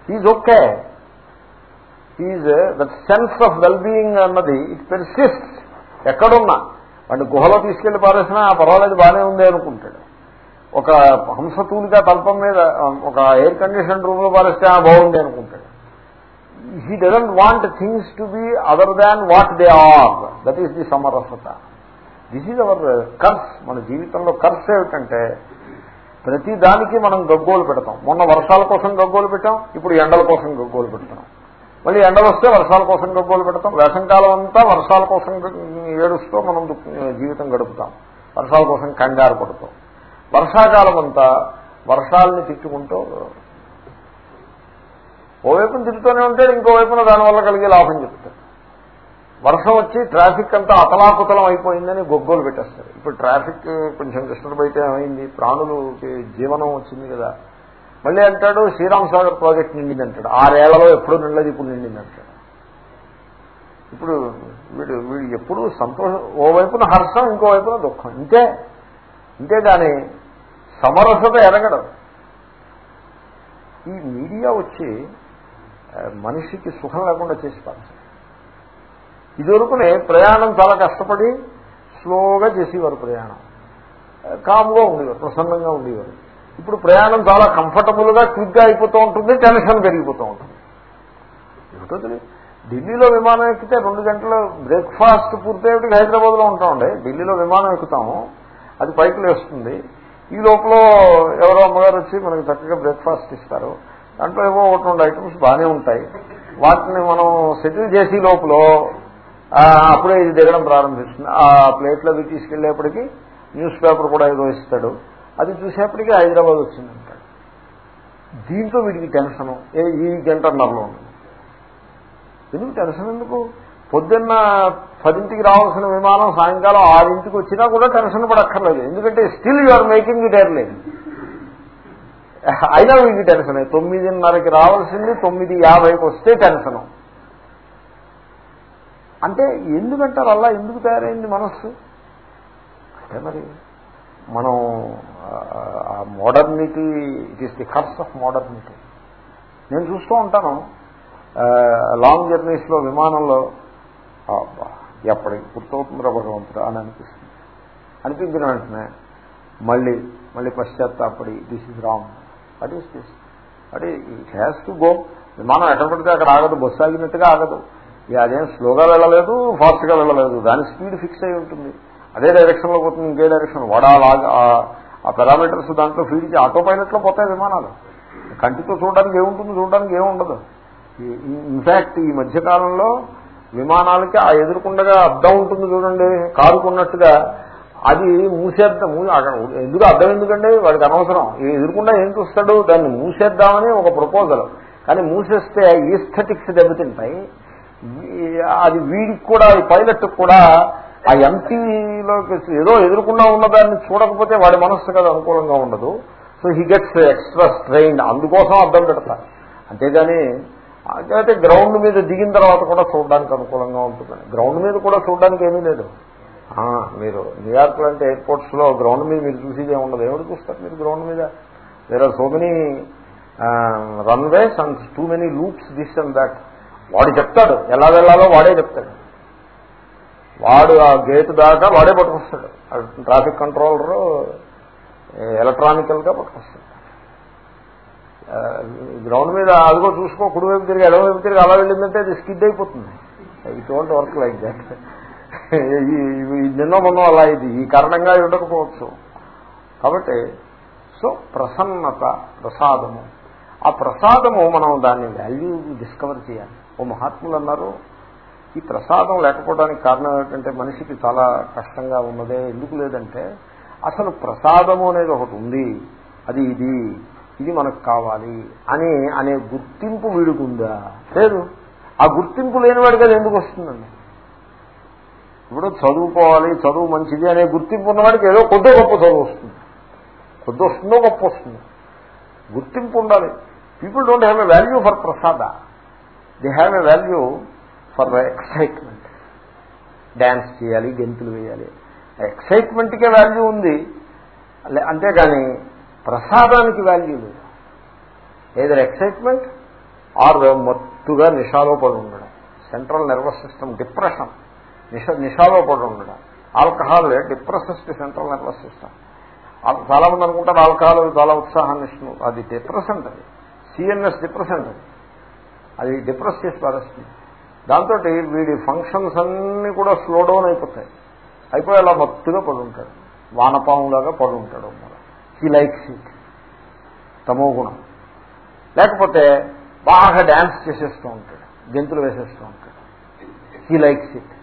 he's okay he's that sense of wellbeing అన్నది ఇట్ పెర్సిస్ట్ ఎక్కడున్నా. వాడిని గుహలో తీసుకెళ్ళి పారేసినా పర్వాలేదు బాగానే ఉంది అనుకుంటాడు. ఒక హంసతూలిగా తల్పం మీద ఒక ఎయిర్ కండిషన్ రూమ్లో పారేస్తే బాగుంది అనుకుంటాడు. He doesn't want things to be other than what they are that is the Samarasata this is our curse మన జీవితంలో కర్స్ ఏమిటంటే ప్రతి దానికి మనం గగ్గోలు పెడతాం. మొన్న వర్షాల కోసం గగ్గోలు పెట్టాం ఇప్పుడు ఎండల కోసం గగ్గోలు పెడతాం. మళ్ళీ ఎండలు వస్తే వర్షాల కోసం గగ్గోలు పెడతాం వేసంకాలం అంతా వర్షాల కోసం ఏడుస్తూ మనం జీవితం గడుపుతాం. వర్షాల కోసం కంగారు పడతాం. వర్షాకాలం అంతా వర్షాలని తిట్టుకుంటూ ఓవైపున తిరుగుతూనే ఉంటాడు ఇంకోవైపున దానివల్ల కలిగే లాభం చెప్తాడు. వర్షం వచ్చి ట్రాఫిక్ అంతా అతలాకుతలం అయిపోయిందని గొగ్గోలు పెట్టేస్తారు. ఇప్పుడు ట్రాఫిక్ కొంచెం కృష్ణుడు బయట ఏమైంది? ప్రాణులకి జీవనం వచ్చింది కదా. మళ్ళీ అంటాడు శ్రీరామ్ సాగర్ ప్రాజెక్ట్ నిండింది అంటాడు. ఆరేళ్ళలో ఎప్పుడు నిండలేదు ఇప్పుడు నిండింది అంటాడు. ఇప్పుడు వీడు వీడు ఎప్పుడు సంతోషం ఓవైపున హర్షం ఇంకోవైపున దుఃఖం. ఇంతే ఇంతే కానీ సమరసత ఎరగడం. ఈ మీడియా వచ్చి మనిషికి సుఖం లేకుండా చేసి పారేశారు. ఇదివరకునే ప్రయాణం చాలా కష్టపడి స్లోగా చేసేవారు ప్రయాణం. కామ్గా ఉండేవారు ప్రసన్నంగా ఉండేవారు. ఇప్పుడు ప్రయాణం చాలా కంఫర్టబుల్గా క్విక్గా అయిపోతూ ఉంటుంది టెన్షన్ పెరిగిపోతూ ఉంటుంది. ఏమిటో తెలియదు. ఢిల్లీలో విమానం ఎక్కితే రెండు గంటల బ్రేక్ఫాస్ట్ పూర్తయ్యేటికి హైదరాబాద్లో ఉంటామండి. ఢిల్లీలో విమానం ఎక్కుతాము అది పైకి లేస్తుంది. ఈ లోపల ఎవరో అమ్మగారు వచ్చి మనకి చక్కగా బ్రేక్ఫాస్ట్ ఇస్తారు. దాంట్లో ఏవో ఒకటి రెండు ఐటమ్స్ బాగానే ఉంటాయి. వాటిని మనం సెటిల్ చేసి లోపల అప్పుడే ఇది దిగడం ప్రారంభిస్తుంది. ఆ ప్లేట్లో అవి తీసుకెళ్ళేప్పటికీ న్యూస్ పేపర్ కూడా ఏదో ఇస్తాడు. అది చూసేప్పటికీ హైదరాబాద్ వచ్చిందంట దీంతో వీడికి టెన్షను. ఈ గంటన్నరలో ఉంది ఎందుకు టెన్షన్ ఎందుకు? పొద్దున్న పదింటికి రావాల్సిన విమానం సాయంకాలం ఆరింటికి వచ్చినా కూడా టెన్షన్ పడక్కర్లేదు. ఎందుకంటే still you are making it airline అయినా వీడికి టెన్షన్ తొమ్మిదిన్నరకి రావాల్సింది తొమ్మిది యాభైకి వస్తే టెన్షను అంటే ఎందుకంటారు అలా ఎందుకు తయారైంది మనస్సు? అంటే మరి మనం modernity it is the curse of modernity నేను చూస్తూ ఉంటాను లాంగ్ జర్నీస్లో విమానంలో ఎప్పటికి గుర్తవుతుందిరా భగవంతుడు అని అనిపిస్తుంది. అనిపించిన వెంటనే మళ్ళీ మళ్ళీ పశ్చాత్తాపడి this is wrong what is this what it has to go విమానం ఎక్కడ పడితే అక్కడ ఆగదు బస్సు ఆగినట్టుగా ఆగదు. అదేం స్లోగా వెళ్ళలేదు ఫాస్ట్గా వెళ్ళలేదు. దాని స్పీడ్ ఫిక్స్ అయి ఉంటుంది. అదే డైరెక్షన్లో పోతుంది ఇంకే డైరెక్షన్ వడాలాగా ఆ పారామీటర్స్ దాంట్లో ఫీడ్ ఆటో పైలట్లో పోతాయి విమానాలు. కంటితో చూడడానికి ఏముంటుంది చూడడానికి ఏముండదు ఇన్ఫాక్ట్ ఈ మధ్యకాలంలో విమానాలకి ఆ ఎదురుకుండగా అద్దం ఉంటుంది చూడండి. కారుకున్నట్టుగా అది మూసేద్దాం ఎందుకు అర్థం ఎందుకండి వాడికి అనవసరం. ఎదురుకుండా ఏం చూస్తాడు? దాన్ని మూసేద్దామని ఒక ప్రపోజల్ కానీ మూసేస్తే ఈస్థెటిక్స్ దెబ్బతింటాయి. అది వీడికి కూడా పైలట్ కూడా ఆ ఎంపీలోకి ఏదో ఎదురుకుండా ఉన్నదాన్ని చూడకపోతే వాడి మనస్సు కదా అనుకూలంగా ఉండదు. So he gets extra strain అందుకోసం అర్థం పెడతారు అంతేగాని అయితే గ్రౌండ్ మీద దిగిన తర్వాత కూడా చూడడానికి అనుకూలంగా ఉంటుంది గ్రౌండ్ మీద కూడా చూడడానికి ఏమీ లేదు. మీరు న్యూయార్క్ లాంటి ఎయిర్పోర్ట్స్లో గ్రౌండ్ మీద మీరు చూసేది ఏముండదు ఎవరు చూస్తారు మీరు గ్రౌండ్ మీద? There are so many runways and too many loops this and that వాడు చెప్తాడు. ఎలా వెళ్ళాలో వాడే చెప్తాడు. వాడు ఆ గేటు దాకా వాడే పట్టుకొస్తాడు. ట్రాఫిక్ కంట్రోలర్ ఎలక్ట్రానికల్గా పట్టుకొస్తాడు. గ్రౌండ్ మీద అదిగో చూసుకో కుడివైపు తిరిగి ఎడవైపు తిరిగి అలా వెళ్ళిందంటే అది స్కిడ్ అయిపోతుంది. It won't work like that నిన్నో మొన్న అలా ఇది. ఈ కారణంగా ఉండకపోవచ్చు. కాబట్టి సో ప్రసన్నత ప్రసాదము. ఆ ప్రసాదము మనం దాన్ని వాల్యూ డిస్కవర్ చేయాలి. ఓ మహాత్ములు అన్నారు ఈ ప్రసాదం లేకపోవడానికి కారణం ఏంటంటే మనిషికి చాలా కష్టంగా ఉన్నదే. ఎందుకు లేదంటే అసలు ప్రసాదము అనేది ఒకటి ఉంది. అది ఇది. ఇది మనకు కావాలి అని అనే గుర్తింపు వీడుకుందా లేదు. ఆ గుర్తింపు లేనివాడికి అది ఎందుకు వస్తుందండి? ఇప్పుడు చదువుకోవాలి చదువు మంచిది అనే గుర్తింపు ఉన్నవాడికి ఏదో కొద్దో గొప్ప చదువు వస్తుంది. కొద్ది వస్తుందో గొప్ప వస్తుంది. గుర్తింపు ఉండాలి. People don't have a value for prasada they have a value for excitement dance చేయాలి గెంతులు వేయాలి. ఎక్సైట్మెంట్కే వాల్యూ ఉంది. అంతేగాని ప్రసాదానికి వాల్యూ లేదు. ఏదైనా ఎక్సైట్మెంట్ ఆర్ మత్తుగా నిషాలో పడి ఉండడం సెంట్రల్ నర్వస్ సిస్టమ్ డిప్రెషన్ నిష నిషాలో పడి ఉండడం. Alcohol depresses central nervous system. చాలా మంది అనుకుంటారు ఆల్కహాల్ చాలా ఉత్సాహాన్ని ఇష్టం అది డిప్రెసెంట్ అది. సిఎన్ఎస్ డిప్రెసెంట్ అది. అది డిప్రెస్ చేసి పారేస్తుంది దాంతో వీడి ఫంక్షన్స్ అన్నీ కూడా స్లో డౌన్ అయిపోతాయి. అయిపోయి అలా మత్తుగా పడి వానపాములాగా పడి ఉంటాడు హీ లైక్స్ ఇట్ తమో గుణం. లేకపోతే బాగా డ్యాన్స్ చేసేస్తూ ఉంటాడు. గెంతులు వేసేస్తూ ఉంటాడు. He likes it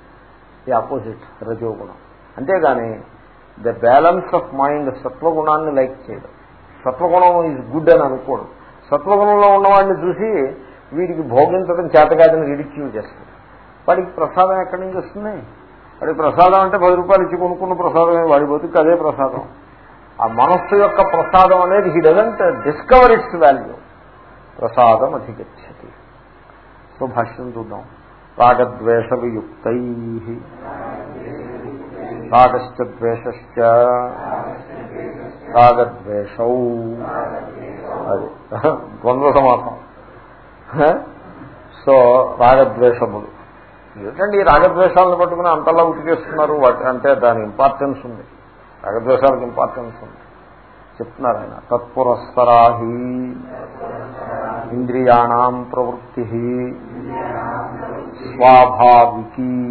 the opposite రజోగుణం. అంతేగాని ద బ్యాలెన్స్ ఆఫ్ మైండ్ సత్వగుణాన్ని లైక్ చేయడం. సత్వగుణం ఈజ్ గుడ్ అని అనుకోడు సత్వగుణంలో ఉన్నవాడిని చూసి వీడికి భోగించడం చేతకాదని రిడిక్యూల్ చేస్తుంది. వాడికి ప్రసాదం ఎక్కడి నుంచి వస్తుంది? వాడికి ప్రసాదం అంటే పది రూపాయలు ఇచ్చి కొనుక్కున్న ప్రసాదమే వాడి బతుకు అదే ప్రసాదం. ఆ మనస్సు యొక్క ప్రసాదం అనేది he doesn't discover its value ప్రసాదం అధిగచ్చతి సో భాష్యం చూద్దాం. రాగద్వేష వియుక్తై రాగశ్చ ద్వేషశ్చ రాగద్వేషౌ అది. ద్వంద్వ సమాసం. సో రాగద్వేషములు. ఏంటండి ఈ రాగద్వేషాలను పట్టుకుని అంతలా ఉతికేస్తున్నారు వాటి అంటే దాని ఇంపార్టెన్స్ ఉంది. రాగద్వేషాలకు ఇంపార్టెన్స్ ఉంది. చెప్తున్నారు ఆయన. తత్పురస్సరాహి ఇంద్రియాణం ప్రవృత్తి స్వాభావికి.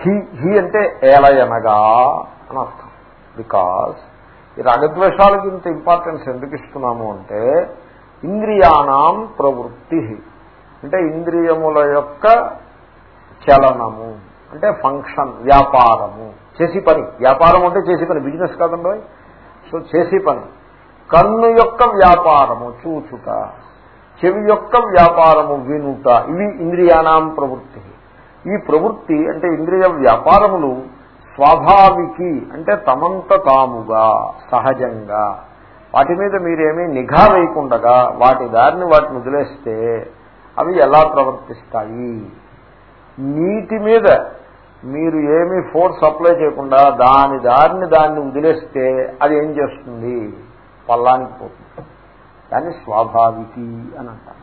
హి హి అంటే ఏలయనగా అని అర్థం. బికాస్ ఈ రాగద్వేషాలకి ఇంత ఇంపార్టెన్స్ ఎందుకు ఇస్తున్నాము అంటే ఇంద్రియాణం ప్రవృత్తి. అంటే ఇంద్రియముల యొక్క చలనము. అంటే ఫంక్షన్ వ్యాపారము. చేసి పని. వ్యాపారం అంటే చేసి పని. బిజినెస్ కాదండి. సో చేసి పని. కన్ను యొక్క వ్యాపారము చూచుట. చెవి యొక్క వ్యాపారము వినుట. ఇవి ఇంద్రియానాం ప్రవృత్తి. ఈ ప్రవృత్తి అంటే ఇంద్రియ వ్యాపారములు స్వాభావికి అంటే తమంత తాముగా సహజంగా. వాటి మీద మీరేమీ నిఘా వేయకుండగా వాటి దారిని వాటిని వదిలేస్తే అవి ఎలా ప్రవర్తిస్తాయి? నీటి మీద మీరు ఏమీ ఫోర్స్ అప్లై చేయకుండా దాని దారిని దాన్ని వదిలేస్తే అది ఏం చేస్తుంది? పల్లానికి పోతుంది. దాన్ని స్వాభావికి అని అంటారు.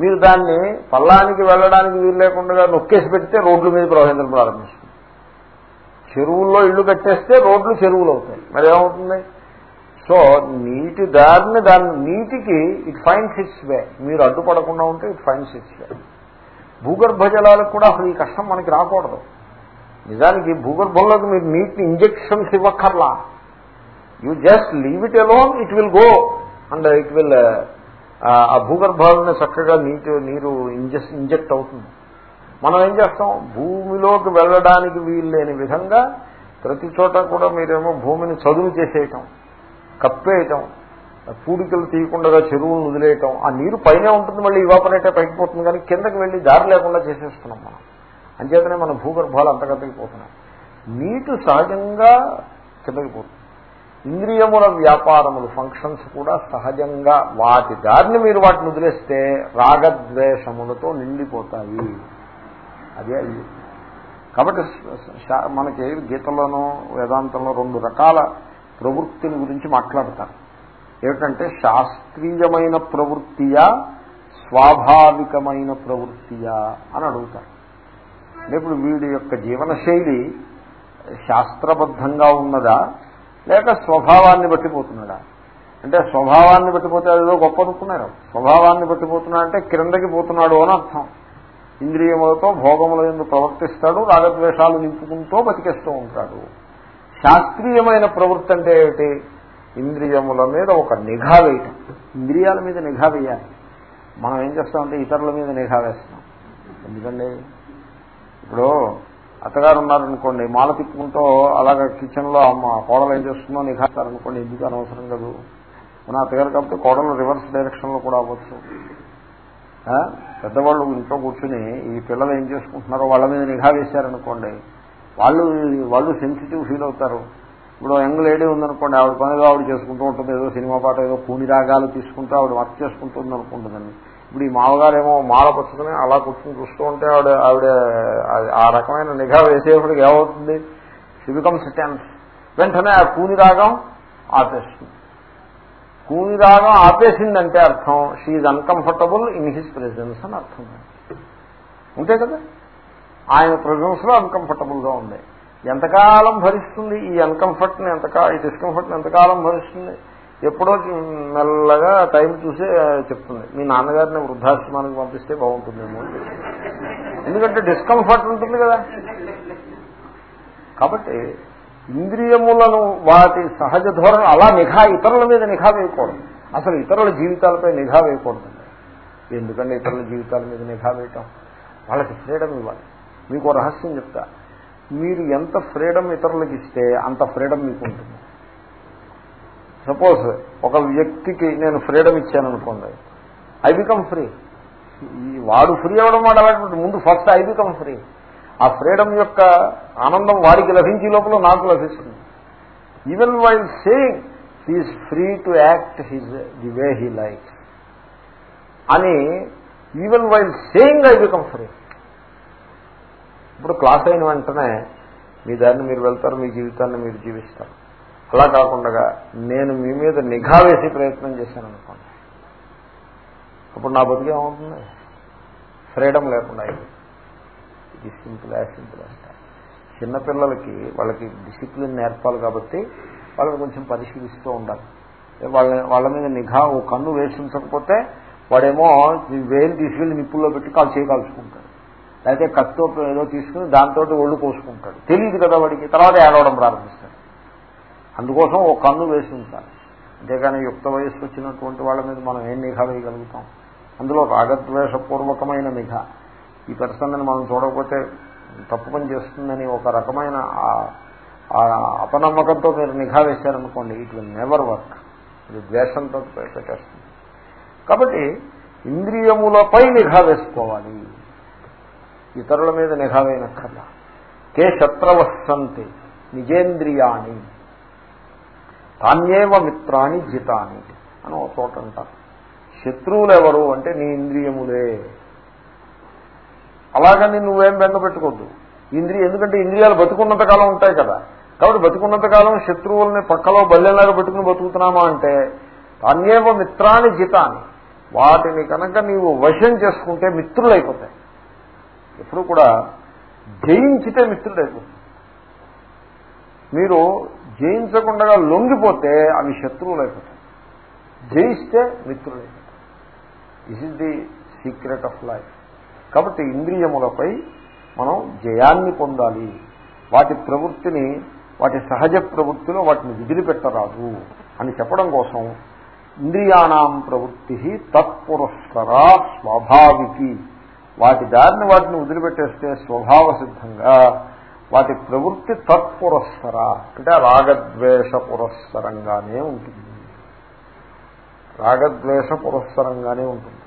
మీరు దాన్ని పల్లానికి వెళ్ళడానికి వీలు లేకుండా నొక్కేసి పెడితే రోడ్ల మీద ప్రవహించడం ప్రారంభిస్తుంది. చెరువుల్లో ఇల్లు కట్టేస్తే రోడ్లు చెరువులు అవుతాయి. మరి ఏమవుతుంది? సో నీటి దారిని దాని నీటికి ఇట్ ఫైన్స్ ఇట్స్ వే మీరు అడ్డుపడకుండా ఉంటే ఇట్ ఫైన్స్ ఇట్స్ వే భూగర్భ జలాలకు కూడా అసలు ఈ కష్టం మనకి రాకూడదు. నిజానికి భూగర్భంలోకి మీరు నీటిని injections ఇవ్వక్కర్లా. You just leave it alone it will go and it will ఆ భూగర్భాలను చక్కగా నీటి నీరు ఇంజెక్ట్ అవుతుంది. మనం ఏం చేస్తాం? భూమిలోకి వెళ్ళడానికి వీలు లేని విధంగా ప్రతి చోట కూడా మీరేమో భూమిని చదువు చేసేయటం కప్పేయటం పూడికలు తీయకుండా చెరువులను వదిలేయటం ఆ నీరు పైన ఉంటుంది మళ్ళీ ఇవాపరేటే పైకి పోతుంది కానీ కిందకి వెళ్ళి దారి లేకుండా చేసేస్తున్నాం మనం. అంచేతనే మన భూగర్భాలు అంతగా తగ్గిపోతున్నాయి నీటి సహజంగా కిందకి పోతుంది. ఇంద్రియముల వ్యాపారములు ఫంక్షన్స్ కూడా సహజంగా వాటి దారిని మీరు వాటిని వదిలేస్తే రాగద్వేషములతో నిండిపోతాయి. అదే అయ్యి. కాబట్టి మనకి గీతలోనూ వేదాంతంలో రెండు రకాల ప్రవృత్తిని గురించి మాట్లాడతారు. ఏమిటంటే శాస్త్రీయమైన ప్రవృత్తియా స్వాభావికమైన ప్రవృత్తియా అని అడుగుతారు. ఇప్పుడు వీడి యొక్క జీవనశైలి శాస్త్రబద్ధంగా ఉన్నదా? లేక స్వభావాన్ని బట్టిపోతున్నాడా? అంటే స్వభావాన్ని బట్టిపోతే అదేదో గొప్ప అనుకున్నారు. స్వభావాన్ని బట్టిపోతున్నాడు అంటే క్రిందకి పోతున్నాడు అని అర్థం. ఇంద్రియములతో భోగముల ఎందుకు ప్రవర్తిస్తాడు రాగద్వేషాలు నింపుకుంటూ బతికేస్తూ ఉంటాడు. శాస్త్రీయమైన ప్రవృత్తి అంటే ఏమిటి? ఇంద్రియముల మీద ఒక నిఘా వేయటం. ఇంద్రియాల మీద నిఘా వేయాలి. మనం ఏం చేస్తామంటే ఇతరుల మీద నిఘా వేస్తున్నాం ఎందుకండి? ఇప్పుడు అత్తగారు ఉన్నారనుకోండి మాల తిప్పుకుంటూ అలాగ కిచెన్లో అమ్మ కోడలు ఏం చేస్తుందో నిఘాస్తారనుకోండి ఎందుకు అనవసరం కాదు. మన అత్తగారు కాబట్టి కోడలు రివర్స్ డైరెక్షన్లో కూడా అవ్వచ్చు. పెద్దవాళ్ళు ఇంట్లో కూర్చుని ఈ పిల్లలు ఏం చేసుకుంటున్నారో వాళ్ళ మీద నిఘా వేశారనుకోండి వాళ్ళు వాళ్ళు సెన్సిటివ్ ఫీల్ అవుతారు. ఇప్పుడు యంగ్ లేడీ ఉందనుకోండి ఆవిడ పనిగా ఆవిడ చేసుకుంటూ ఉంటుంది ఏదో సినిమా పాట ఏదో కూని రాగాలు తీసుకుంటూ ఆవిడ వర్క్ చేసుకుంటుంది అనుకుంటుందండి ఇప్పుడు ఈ మామగారేమో మాల పుచ్చుకుని అలా కూర్చుని చూస్తూ ఉంటే ఆవిడ ఆవిడ ఆ రకమైన నిఘా వేసేప్పటికి ఏమవుతుంది? షీ బికమ్స్ టెన్స్ వెంటనే ఆ కూని రాగం ఆపేస్తుంది. కూని రాగం ఆపేసిందంటే అర్థం she's uncomfortable in his presence అని అర్థం ఉంటే కదా? ఆయన ప్రజెన్స్లో ఉంది. ఎంతకాలం భరిస్తుంది ఈ అన్కంఫర్ట్ని ఎంత ఈ డిస్కంఫర్ట్ని ఎంతకాలం భరిస్తుంది? ఎప్పుడో మెల్లగా టైం చూసే చెప్తుంది. మీ నాన్నగారిని వృద్ధాశ్రమానికి పంపిస్తే బాగుంటుందేమో ఎందుకంటే డిస్కంఫర్ట్ ఉంటుంది కదా. కాబట్టి ఇంద్రియములను వాటి సహజ ధోరణి అలా నిఘా ఇతరుల మీద నిఘా వేయకూడదు. అసలు ఇతరుల జీవితాలపై నిఘా వేయకూడదు. ఎందుకంటే ఇతరుల జీవితాల మీద నిఘా వేయటం వాళ్ళకి ఫ్రీడమ్ ఇవ్వాలి. మీకు రహస్యం చెప్తా. మీరు ఎంత ఫ్రీడమ్ ఇతరులకు ఇస్తే అంత ఫ్రీడమ్ మీకు ఉంటుంది. సపోజ్ ఒక వ్యక్తికి నేను ఫ్రీడమ్ ఇచ్చాను అనుకోండి ఐ బికమ్ ఫ్రీ వాడు ఫ్రీ అవ్వడం వాడు అలాంటి ముందు ఫస్ట్ ఐ బికమ్ ఫ్రీ ఆ ఫ్రీడమ్ యొక్క ఆనందం వాడికి లభించే లోపల నాకు లభిస్తుంది. Even while saying he's free to act his the way he like అని even while saying I become free ఇప్పుడు క్లాస్ అయిన వెంటనే మీ దారిని మీరు వెళ్తారు మీ జీవితాన్ని మీరు జీవిస్తారు. అలా కాకుండా నేను మీ మీద నిఘా వేసి ప్రయత్నం చేశాను అనుకోండి. అప్పుడు నా బతికి ఏమవుతుంది? ఫ్రీడమ్ లేకుండా ఇది ఇది సింపుల్ యాజ్ సింపుల్ చిన్నపిల్లలకి వాళ్ళకి డిసిప్లిన్ నేర్పాలి కాబట్టి వాళ్ళని కొంచెం పరిశీలిస్తూ ఉండాలి. వాళ్ళ వాళ్ళ మీద నిఘా ఓ కన్ను వేసించకపోతే వాడేమో వేలు తీసుకెళ్ళి నిప్పుల్లో పెట్టి కాలు చేయకాల్చుకుంటాడు లేకపోతే కత్తో ఏదో తీసుకుని దాంతో ఒళ్ళు కోసుకుంటాడు తెలియదు కదా వాడికి. తర్వాత ఏడవడం ప్రారంభిస్తాడు. అందుకోసం ఒక కన్ను వేసి ఉంటారు అంతేగాని యుక్త వయస్సు వచ్చినటువంటి వాళ్ళ మీద మనం ఏం నిఘా వేయగలుగుతాం? అందులో రాగద్వేషపూర్వకమైన నిఘా. ఈ పర్సన్ని మనం చూడకపోతే తప్పు పని చేస్తుందని ఒక రకమైన అపనమ్మకంతో మీరు నిఘా వేశారనుకోండి ఇట్ విల్ నెవర్ వర్క్. ఇది ద్వేషంతో పెట్టేస్తుంది. కాబట్టి ఇంద్రియములపై నిఘా వేసుకోవాలి. ఇతరుల మీద నిఘా వేయనక్కర్లా. కే శత్రవస్సంతి నిజేంద్రియాణి. తాన్యేవ మిత్రాన్ని జితాని అని ఒక చోట అంటారు. శత్రువులు ఎవరు అంటే నీ ఇంద్రియములే. అలాగని నువ్వేం బెంగ పెట్టుకోద్దు. ఇంద్రియ ఎందుకంటే ఇంద్రియాలు బతుకున్నంత కాలం ఉంటాయి కదా. కాబట్టి బతుకున్నంత కాలం శత్రువుల్ని పక్కలో బల్లెలాగా పెట్టుకుని బతుకుతున్నామా అంటే తాన్యేవ మిత్రాన్ని జితాని. వాటిని కనుక నీవు వశం చేసుకుంటే మిత్రులు అయిపోతాయి ఎప్పుడు కూడా జయించితే మిత్రుడు అయిపోతుంది మీరు జయించకుండా లొంగిపోతే అవి శత్రువులైపోతాయి జయిస్తే మిత్రులైపోతాయి this is the secret of life కాబట్టి ఇంద్రియములపై మనం జయాన్ని పొందాలి. వాటి ప్రవృత్తిని వాటి సహజ ప్రవృత్తిలో వాటిని విదిలిపెట్టరాదు అని చెప్పడం కోసం ఇంద్రియాణం ప్రవృత్తి తత్పురస్కరా స్వాభావికి. వాటి దారిని వాటిని వదిలిపెట్టేస్తే స్వభావ సిద్ధంగా వాటి ప్రవృత్తి తత్పురస్సర అంటే రాగద్వేష పురస్సరంగానే ఉంటుంది. రాగద్వేష పురస్సరంగానే ఉంటుంది.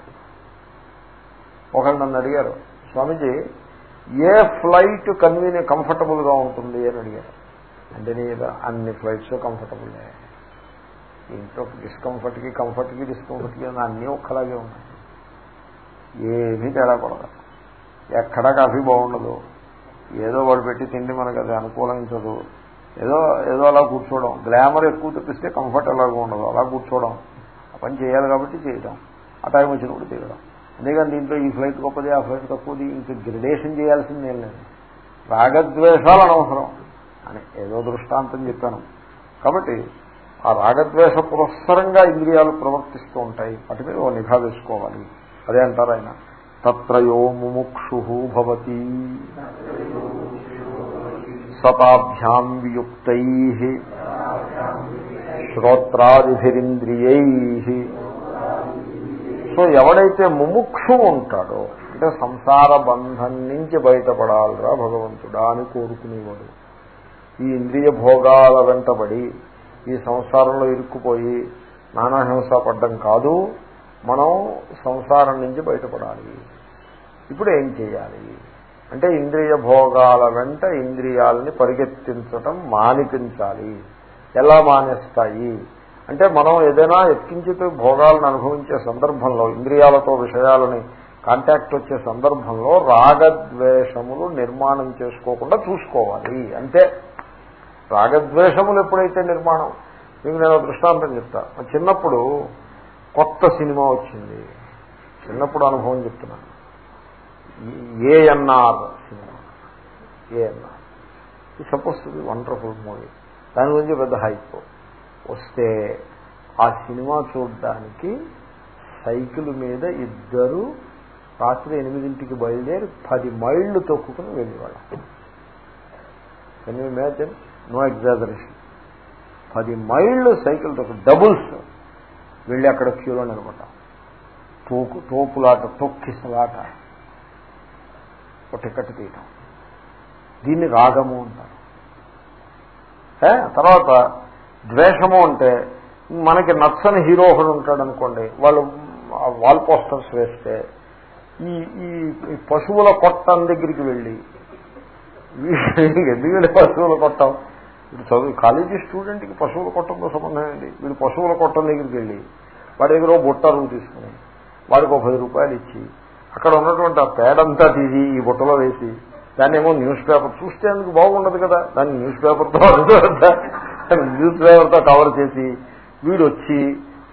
ఒకళ్ళు నన్ను అడిగారు స్వామీజీ ఏ ఫ్లైట్ కన్వీనియం కంఫర్టబుల్గా ఉంటుంది? అని అడిగారు. అంటే నేను అన్ని ఫ్లైట్స్ కంఫర్టబుల్లే ఇంట్లో డిస్కంఫర్ట్కి కంఫర్ట్కి డిస్కంఫర్ట్కి అన్నీ ఒక్కలాగే ఉన్నాయి ఏమీ తేడా పడదు. ఎక్కడ కాఫీ బాగుండదు. ఏదో వాడు పెట్టి తిండి మనకు అది అనుకూలించదు. ఏదో ఏదో అలా కూర్చోవడం. గ్లామర్ ఎక్కువ తెప్పిస్తే కంఫర్ట్ అలాగే ఉండదు. అలా కూర్చోవడం. పని చేయాలి కాబట్టి చేయడం ఆ టైం వచ్చినప్పుడు చేయడం. అంతేగాని దీంట్లో ఈ ఫ్లైట్ గొప్పది ఆ ఫ్లైట్ తక్కువది ఇంక గ్రడేషన్ చేయాల్సింది ఏం లేదు. రాగద్వేషాలు అనవసరం. అని ఏదో దృష్టాంతం చెప్పాను. కాబట్టి ఆ రాగద్వేష పురస్సరంగా ఇంద్రియాలు ప్రవర్తిస్తూ ఉంటాయి. వాటి మీద ఓ నిఘా వేసుకోవాలి. అదే అంటారు ఆయన. తత్రయో ముముక్షు భవతి. సతాభ్యాం వియుక్తై. శ్రోత్రాదిభిరింద్రియై. సో ఎవడైతే ముముక్షు ఉంటాడో అంటే సంసార బంధం నుంచి బయటపడాలరా భగవంతుడా అని కోరుకునేవాడు. ఈ ఇంద్రియ భోగాల వెంటబడి ఈ సంసారంలో ఇరుక్కుపోయి నానాహింస పడ్డం కాదు మనం సంసారం నుంచి బయటపడాలి. ఇప్పుడు ఏం చేయాలి? అంటే ఇంద్రియ భోగాల వెంట ఇంద్రియాలని పరిగెత్తించటం మానిపించాలి. ఎలా మానేస్తాయి? అంటే మనం ఏదైనా ఎత్కించితే భోగాలను అనుభవించే సందర్భంలో ఇంద్రియాలతో విషయాలని కాంటాక్ట్ వచ్చే సందర్భంలో రాగద్వేషములు నిర్మాణం చేసుకోకుండా చూసుకోవాలి. అంటే రాగద్వేషములు ఎప్పుడైతే నిర్మాణం? మీకు నేను దృష్టాంతం చెప్తా. చిన్నప్పుడు కొత్త సినిమా వచ్చింది. చిన్నప్పుడు అనుభవం చెప్తున్నాను. ఏఎన్ఆర్ సినిమా? ఏఎన్ఆర్ ఈ సపోజ్ వండర్ఫుల్ మూవీ దాని గురించి పెద్ద హైప్ వస్తే ఆ సినిమా చూడడానికి సైకిల్ మీద ఇద్దరు రాత్రి ఎనిమిదింటికి బయలుదేరి పది మైళ్ళు తొక్కుకుని వెళ్ళేవాళ్ళం. Can you imagine no exaggeration పది మైళ్ళు సైకిల్ తొక్కు డబుల్స్ వెళ్ళి అక్కడ క్యూలో నిలబడ్డాం. తోకు తోపులాట తొక్కిసలాట. ఒక టికెట్ తీయటం. దీన్ని రాగము అంటారు. తర్వాత ద్వేషము అంటే మనకి నచ్చని హీరో ఒకడు ఉంటాడు అనుకోండి వాళ్ళు వాల్ పోస్టర్స్ వేస్తే ఈ ఈ పశువుల కొట్టం దగ్గరికి వెళ్ళి ఎందుకంటే పశువుల కొట్టం? ఇప్పుడు చదువు కాలేజీ స్టూడెంట్కి పశువుల కొట్టంతో సంబంధం ఏంటి వీడు పశువుల కొట్టం దగ్గరికి వెళ్ళి వాడి దగ్గర బుట్టరు తీసుకుని వాడికి ఒక పది రూపాయలు ఇచ్చి అక్కడ ఉన్నటువంటి ఆ పేడంతా తీసి ఈ బుట్టలో వేసి దాన్ని ఏమో న్యూస్ పేపర్ చూస్తే అందుకు బాగుండదు కదా. దాన్ని న్యూస్ పేపర్తో న్యూస్ పేపర్తో కవర్ చేసి వీడు వచ్చి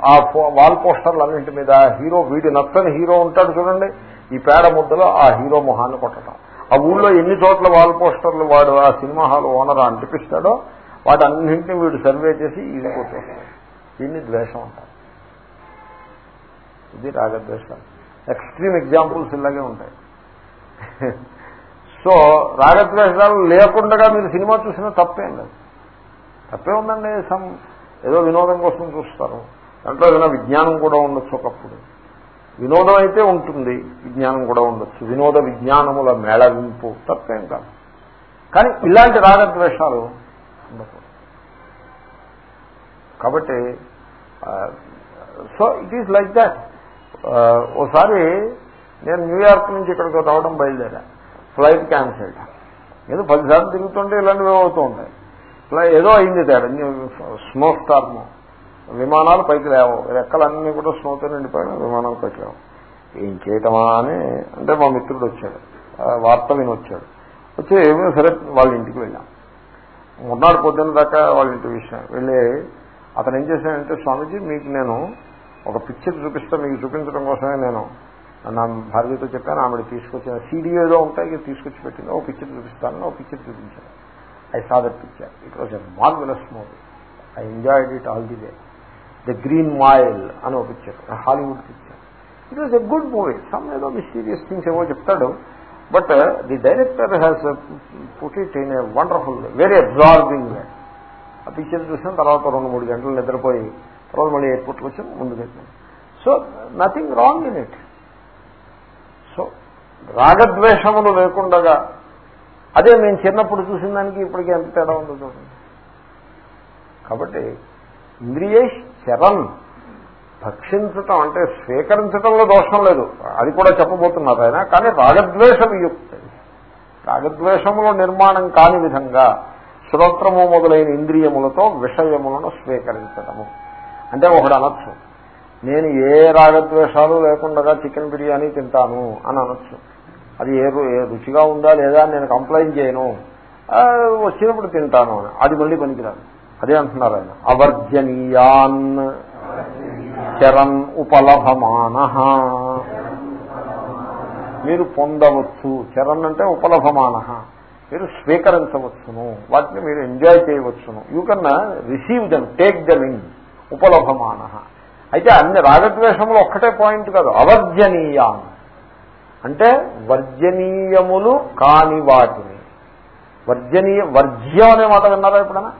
ఆ వాల్ పోస్టర్లు అన్నింటి మీద హీరో వీడి నచ్చని హీరో ఉంటాడు చూడండి. ఈ పేడ ముద్దలో ఆ హీరో మొహాన్ని కొట్టడం ఆ ఊళ్ళో ఎన్ని చోట్ల వాల్ పోస్టర్లు వాడు ఆ సినిమా హాల్ ఓనర్ అంటిపిస్తాడో వాటి అన్నింటినీ వీడు సర్వే చేసి ఈడిపోతాడు దీన్ని ద్వేషం అంటారు. ఇది రాగద్వేషాలు. ఎక్స్ట్రీమ్ ఎగ్జాంపుల్స్ ఇలాగే ఉంటాయి. సో రాగద్వేషాలు లేకుండా మీరు సినిమా చూసినా తప్పేం లేదు. తప్పే ఉందండి సమ్ ఏదో వినోదం కోసం చూస్తారు. దాంట్లో ఏదైనా విజ్ఞానం కూడా ఉండొచ్చు ఒకప్పుడు. వినోదం అయితే ఉంటుంది విజ్ఞానం కూడా ఉండొచ్చు. వినోద విజ్ఞానముల మేళవింపు తప్పేం కాదు. కానీ ఇలాంటి రాగద్వేషాలు ఉండకూడదు. కాబట్టి so it is like that ఓసారి నేను న్యూయార్క్ నుంచి ఇక్కడికి రావడం బయలుదేరా. ఫ్లైట్ క్యాన్సిల్ ఏదో పదిసార్లు తిరుగుతుంటే ఇలాంటివి అవుతూ ఉంటాయి. ఏదో అయింది తేడా. Snow storm. విమానాలు పైకి లేవు. రెక్కలన్నీ కూడా స్నోతో నిండిపోయిన విమానాలు పైకి లేవు. ఏం చేయటమా అని అంటే మా మిత్రుడు వచ్చాడు. వార్త విని వచ్చాడు. వచ్చి ఏమైనా సరే వాళ్ళ ఇంటికి వెళ్ళాం. మొన్నాడు పొద్దున్న దాకా వాళ్ళ ఇంటికి విషయం. వెళ్ళి అతను ఏం చేశాడంటే స్వామీజీ మీకు నేను ఒక పిక్చర్ చూపిస్తా మీకు చూపించడం కోసమే నేను నా భార్యతో చెప్పాను ఆమె తీసుకొచ్చిన సీడీ ఏదో ఉంటాయి తీసుకొచ్చి పెట్టింది. ఓ పిక్చర్ చూపిస్తాను ఓ పిక్చర్ చూపించాను. I saw that picture it was a marvellous movie I enjoyed it all the way the Green Mile అని ఒక picture Hollywood picture it was a good movie some ఏదో మిస్టీరియస్ థింగ్స్ ఏవో చెప్తాడు. But the director has put it in a wonderful very absorbing way ఆ పిక్చర్ చూసిన తర్వాత రెండు మూడు గంటలు నిద్రపోయి తర్వాత మళ్ళీ ఎయిర్పోర్ట్కి వచ్చి ముందుకు so nothing wrong in it so రాగద్వేషములు లేకుండగా అదే మేము చిన్నప్పుడు చూసిన దానికి ఇప్పటికీ ఎంత తేడా ఉందో చూడండి. కాబట్టి ఇంద్రియేష్ శరం భక్షించటం అంటే స్వీకరించటంలో దోషం లేదు. అది కూడా చెప్పబోతున్నారు ఆయన. కానీ రాగద్వేష వియుక్త రాగద్వేషములో నిర్మాణం కాని విధంగా శ్రోత్రము మొదలైన ఇంద్రియములతో విషయములను స్వీకరించటము. అంటే ఒకడు అనొచ్చు నేను ఏ రాగద్వేషాలు లేకుండా చికెన్ బిర్యానీ తింటాను అని అనొచ్చు. అది ఏ రుచిగా ఉందా లేదా అని నేను కంప్లైంట్ చేయను. వచ్చినప్పుడు తింటాను అని. అది మళ్ళీ పనికిరాదు. అదే అంటున్నారు ఆయన. అవర్జనీయాన్ చరణ్ ఉపలభమాన. మీరు పొందవచ్చు. చరణ్ అంటే ఉపలభమాన. మీరు స్వీకరించవచ్చును. వాటిని మీరు ఎంజాయ్ చేయవచ్చును. You can receive them take them in. ఉపలభమాన. అయితే అన్ని రాగద్వేషములు ఒక్కటే పాయింట్ కాదు. అవర్జనీయాన్. అంటే వర్జనీయములు కాని వాటిని. వర్జనీయ వర్జ్యం అనే మాట విన్నారా ఎప్పుడైనా?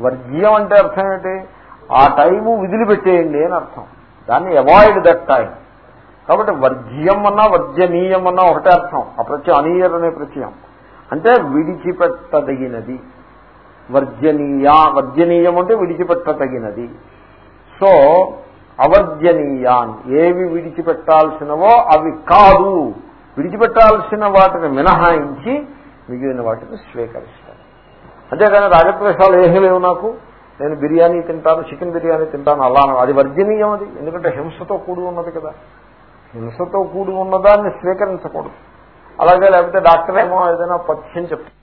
వర్గీయం అంటే అర్థం ఏంటి? ఆ టైము విధులు అని అర్థం. దాన్ని అవాయిడ్ దట్ టైం కాబట్టి వర్గీయం అన్నా వర్జనీయం అన్నా ఒకటే అర్థం. ఆ ప్రత్యయం. అనీయర్ అనే ప్రత్యయం అంటే విడిచిపెట్టదగినది. వర్జనీయ వర్జనీయం అంటే విడిచిపెట్టదగినది. సో అవర్జనీయాన్ ఏవి విడిచిపెట్టాల్సినవో అవి కాదు. విడిచిపెట్టాల్సిన వాటిని మినహాయించి మిగిలిన వాటిని స్వీకరిస్తారు అంతేకాని రాగద్వేషాలు ఏమీ లేవు నాకు. నేను బిర్యానీ తింటాను చికెన్ బిర్యానీ తింటాను అలా అది వర్జనీయం అది. ఎందుకంటే హింసతో కూడి ఉన్నది కదా. హింసతో కూడి ఉన్నదాన్ని స్వీకరించకూడదు. అలాగే లేకపోతే డాక్టర్ ఏమో ఏదైనా పథ్యం చెప్తాను